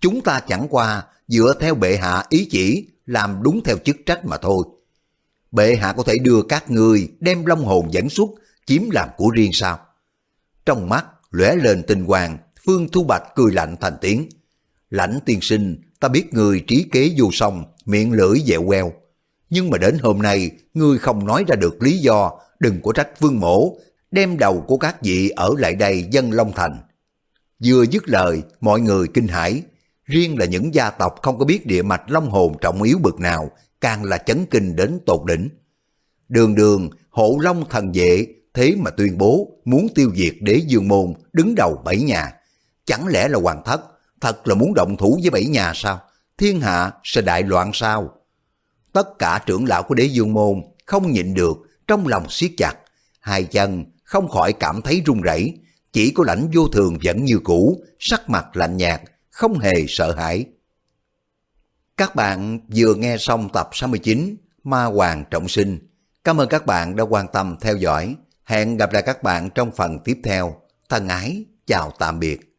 A: Chúng ta chẳng qua dựa theo bệ hạ ý chỉ, làm đúng theo chức trách mà thôi. Bệ hạ có thể đưa các người đem long hồn dẫn xuất, chiếm làm của riêng sao? Trong mắt lóe lên tinh hoàng, Phương Thu Bạch cười lạnh thành tiếng. Lãnh tiên sinh, ta biết người trí kế vô song, miệng lưỡi dẹo queo. Nhưng mà đến hôm nay, ngươi không nói ra được lý do, đừng có trách vương mổ, đem đầu của các vị ở lại đây dân Long Thành. Vừa dứt lời, mọi người kinh hãi, riêng là những gia tộc không có biết địa mạch long hồn trọng yếu bực nào, càng là chấn kinh đến tột đỉnh. Đường đường, hộ long thần vệ, thế mà tuyên bố muốn tiêu diệt đế dương môn đứng đầu bảy nhà. Chẳng lẽ là hoàng thất, thật là muốn động thủ với bảy nhà sao? Thiên hạ sẽ đại loạn sao? Tất cả trưởng lão của đế dương môn không nhịn được, trong lòng siết chặt, hai chân không khỏi cảm thấy run rẩy, chỉ có lãnh vô thường vẫn như cũ, sắc mặt lạnh nhạt, không hề sợ hãi. Các bạn vừa nghe xong tập 69 Ma Hoàng Trọng Sinh. Cảm ơn các bạn đã quan tâm theo dõi. Hẹn gặp lại các bạn trong phần tiếp theo. Thân ái, chào tạm biệt.